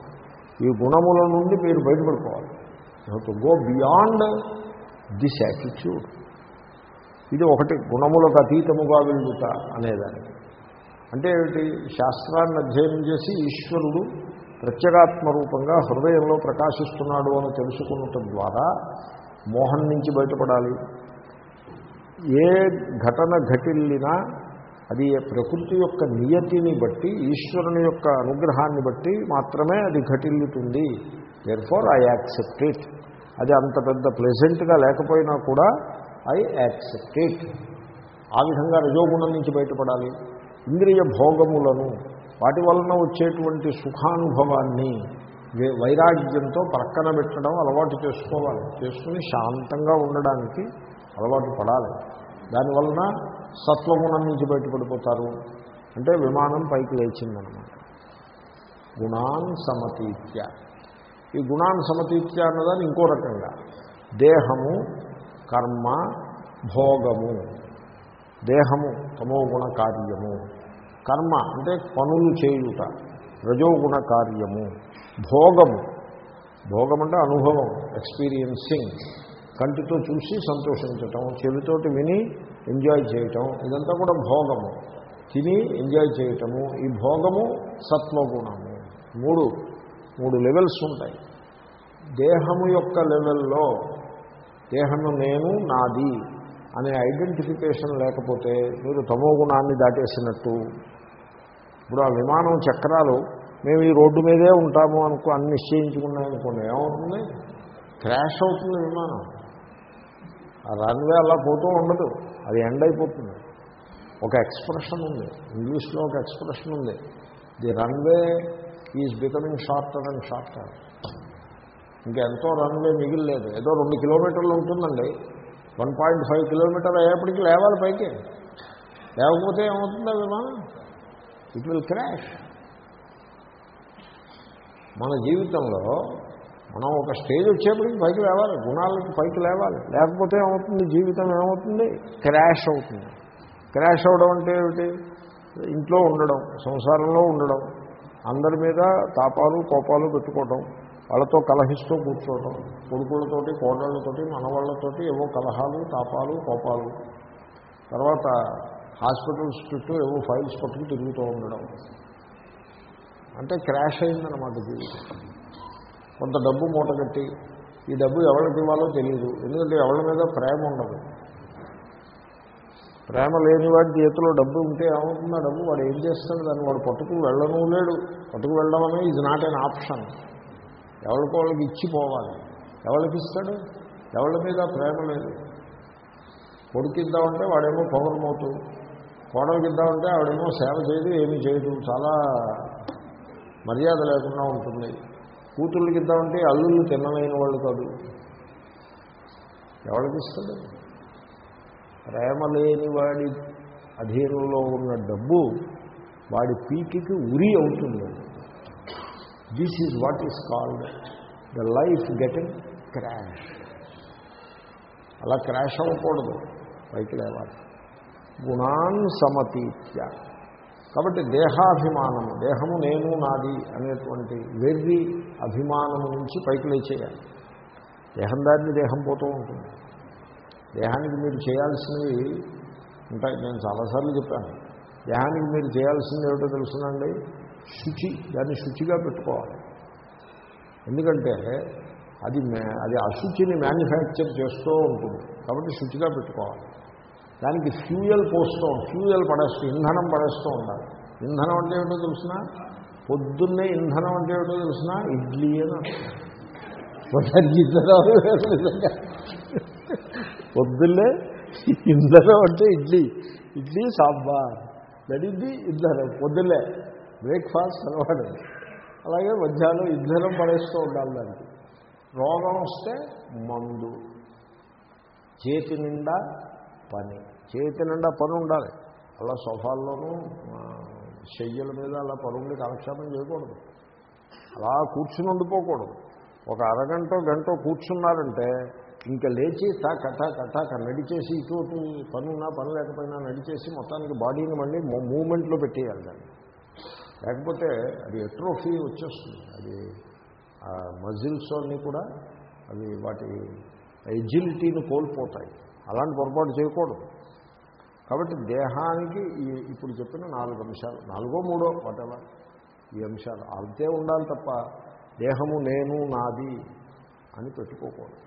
ఈ గుణముల నుండి మీరు బయటపడిపోవాలి. To go beyond this attitude. ఇది ఒకటి గుణములకు అతీతముగా వెళ్ళుట అనేదానికి. అంటే ఏమిటి? శాస్త్రాన్ని అధ్యయనం చేసి ఈశ్వరుడు ప్రత్యేగాత్మ రూపంగా హృదయంలో ప్రకాశిస్తున్నాడు అని తెలుసుకున్నటం ద్వారా మోహం నుంచి బయటపడాలి. ఏ ఘటన ఘటిల్లినా అది ప్రకృతి యొక్క నియతిని బట్టి ఈశ్వరుని యొక్క అనుగ్రహాన్ని బట్టి మాత్రమే అది ఘటిల్లుతుంది. There far I accept it అది అంత పెద్ద ప్లెజెంట్గా లేకపోయినా కూడా ఐ యాక్సెప్ట్ ఇట్ ఆ విధంగా రజోగుణం నుంచి బయటపడాలి. ఇంద్రియ భోగములను వాటి వలన వచ్చేటువంటి సుఖానుభవాన్ని వైరాగ్యంతో ప్రక్కన పెట్టడం అలవాటు చేసుకోవాలి. చేసుకుని శాంతంగా ఉండడానికి అలవాటు పడాలి. దానివలన సత్వగుణం నుంచి బయటపడిపోతారు. అంటే విమానం పైకి లేచిందనమాట. గుణాన్ సమతీత్య. ఈ గుణాన్ సమతీత్య అన్నదాన్ని ఇంకో రకంగా. దేహము కర్మ భోగము. దేహము తమో గుణ కార్యము. కర్మ అంటే పనులు చేయుట రజోగుణ కార్యము భోగము. భోగం అంటే అనుభవం ఎక్స్పీరియన్సింగ్ కంటితో చూసి సంతోషించటం చెవితోటి విని ఎంజాయ్ చేయటం ఇదంతా కూడా భోగము. తిని ఎంజాయ్ చేయటము ఈ భోగము సత్వగుణము. మూడు మూడు లెవెల్స్ ఉంటాయి. దేహము యొక్క లెవెల్లో దేహము నేను నాది అనే ఐడెంటిఫికేషన్ లేకపోతే మీరు తమో గుణాన్ని దాటేసినట్టు ఇప్పుడు ఆ విమానం చక్రాలు మేము ఈ రోడ్డు మీదే ఉంటాము అనుకో అని నిశ్చయించుకున్నామనుకోండి ఏమవుతుంది? క్రాష్ అవుతుంది విమానం. ఆ రన్వే అలా పోతూ ఉండదు. అది ఎండ్ అయిపోతుంది. ఒక ఎక్స్ప్రెషన్ ఉంది. ఇంగ్లీష్లో ఒక ఎక్స్ప్రెషన్ ఉంది. The runway is becoming shorter and shorter. ఇంకెంతో runway మిగిలిలేదు. ఏదో రెండు కిలోమీటర్లు ఉంటుందండి. వన్ పాయింట్ ఫైవ్ కిలోమీటర్ అయ్యేప్పటికీ లేవాలి పైకి. లేకపోతే ఏమవుతుందా విమానం? ఇట్ విల్ క్రాష్ మన జీవితంలో మనం ఒక స్టేజ్ వచ్చేప్పటికి పైకి లేవాలి గుణాలకి పైకి లేవాలి. లేకపోతే ఏమవుతుంది? జీవితం ఏమవుతుంది? క్రాష్ అవుతుంది. క్రాష్ అవడం అంటే ఏమిటి? ఇంట్లో ఉండడం సంసారంలో ఉండడం అందరి మీద తాపాలు కోపాలు పెట్టుకోవడం వాళ్ళతో కలహిస్తూ కూర్చోవడం కొడుకులతోటి కోడళ్ళతోటి మనవాళ్ళతోటి ఏవో కలహాలు తాపాలు కోపాలు. తర్వాత హాస్పిటల్స్ చుట్టూ ఏవో ఫైల్స్ పట్టుకు తిరుగుతూ ఉండడం. అంటే క్రాష్ అయిందన్నమాట జీవితం. కొంత డబ్బు మూటగట్టి ఈ డబ్బు ఎవరికి ఇవ్వాలో తెలియదు ఎందుకంటే ఎవరి మీద ప్రేమ ఉండదు. ప్రేమ లేని వాడి చేతిలో డబ్బు ఉంటే ఏమవుతుందా డబ్బు వాడు ఏం చేస్తాడు? దాన్ని వాడు పట్టుకు వెళ్ళను లేడు. పట్టుకు వెళ్ళడమే ఇది నాట్ అన్ ఆప్షన్ ఎవరికి వాళ్ళకి ఇచ్చిపోవాలి ఎవరికి ఇస్తాడు? ఎవరి మీద ప్రేమ లేదు. కొడుకు ఇద్దామంటే వాడేమో పొగరమవుతూ కోడలు గిద్దామంటే ఆవిడేమో సేవ చేయదు ఏమీ చేయదు. చాలా మర్యాద లేకుండా ఉంటుంది. కూతుళ్ళు గిద్దామంటే అల్లుళ్ళు తిన్నమైన వాళ్ళు కాదు. ఎవరికి ఇస్తుంది? ప్రేమ లేని వాడి అధీనంలో ఉన్న డబ్బు వాడి పీకికి ఉరి అవుతుంది. This is what is called the life getting crash అలా క్రాష్ అవ్వకూడదు. పైకి లేవాలి. గుణాన్ సమతీత్య. కాబట్టి దేహాభిమానము దేహము నేను నాది అనేటువంటి వెర్రి అభిమానము నుంచి పైకి లేచేయాలి. దేహం దారిని దేహం పోతూ ఉంటుంది. దేహానికి మీరు చేయాల్సినవి ఉంటాయి. నేను చాలాసార్లు చెప్పాను. దేహానికి మీరు చేయాల్సింది ఏమిటో తెలుసునండి? శుచి దాన్ని శుచిగా పెట్టుకోవాలి. ఎందుకంటే అది అది అశుచిని మ్యానుఫ్యాక్చర్ చేస్తూ ఉంటుంది. కాబట్టి శుచిగా పెట్టుకోవాలి. దానికి ఫ్యూయల్ పోస్తూ ఫ్యూయల్ పడేస్తూ ఇంధనం పడేస్తూ ఉండాలి. ఇంధనం అంటే ఏమిటో తెలిసిన? పొద్దున్నే ఇంధనం అంటే ఏమిటో తెలిసిన? ఇడ్లీ అని పొద్దున్నే ఇంధనం అంటే ఇడ్లీ. ఇడ్లీ సాంబార్. నడిది ఇంధనం. పొద్దున్నే బ్రేక్ఫాస్ట్ అలవాడు అలాగే మధ్యాహ్నం ఇంధనం పడేస్తూ ఉండాలి దానికి. రోగం వస్తే మందు. చేతి నిండా పని చేతి నిండా పని ఉండాలి. అలా సోఫాల్లోనూ చెయ్యల శయ్యల మీద అలా పనుండి కాలక్షేపం చేయకూడదు. అలా కూర్చుని ఉండిపోకూడదు. ఒక అరగంట గంట కూర్చున్నారంటే ఇంకా లేచి టా కటా కటాక నడిచేసి ఇటువంటి పనున్నా పని పని లేకపోయినా నడిచేసి మొత్తానికి బాడీని మళ్ళీ మూమెంట్లో పెట్టేయాలి దాన్ని. లేకపోతే అది ఎట్రోఫీ వచ్చేస్తుంది. అది మజిల్స్ అన్నీ కూడా అవి వాటి ఎజిలిటీని కోల్పోతాయి. అలాంటి పొరపాటు చేయకూడదు. కాబట్టి దేహానికి ఈ ఇప్పుడు చెప్పిన నాలుగు అంశాలు నాలుగో మూడో వాటెవర్ ఈ అంశాలు అంతే ఉండాలి తప్ప దేహము నేను నాది అని పెట్టుకోకూడదు.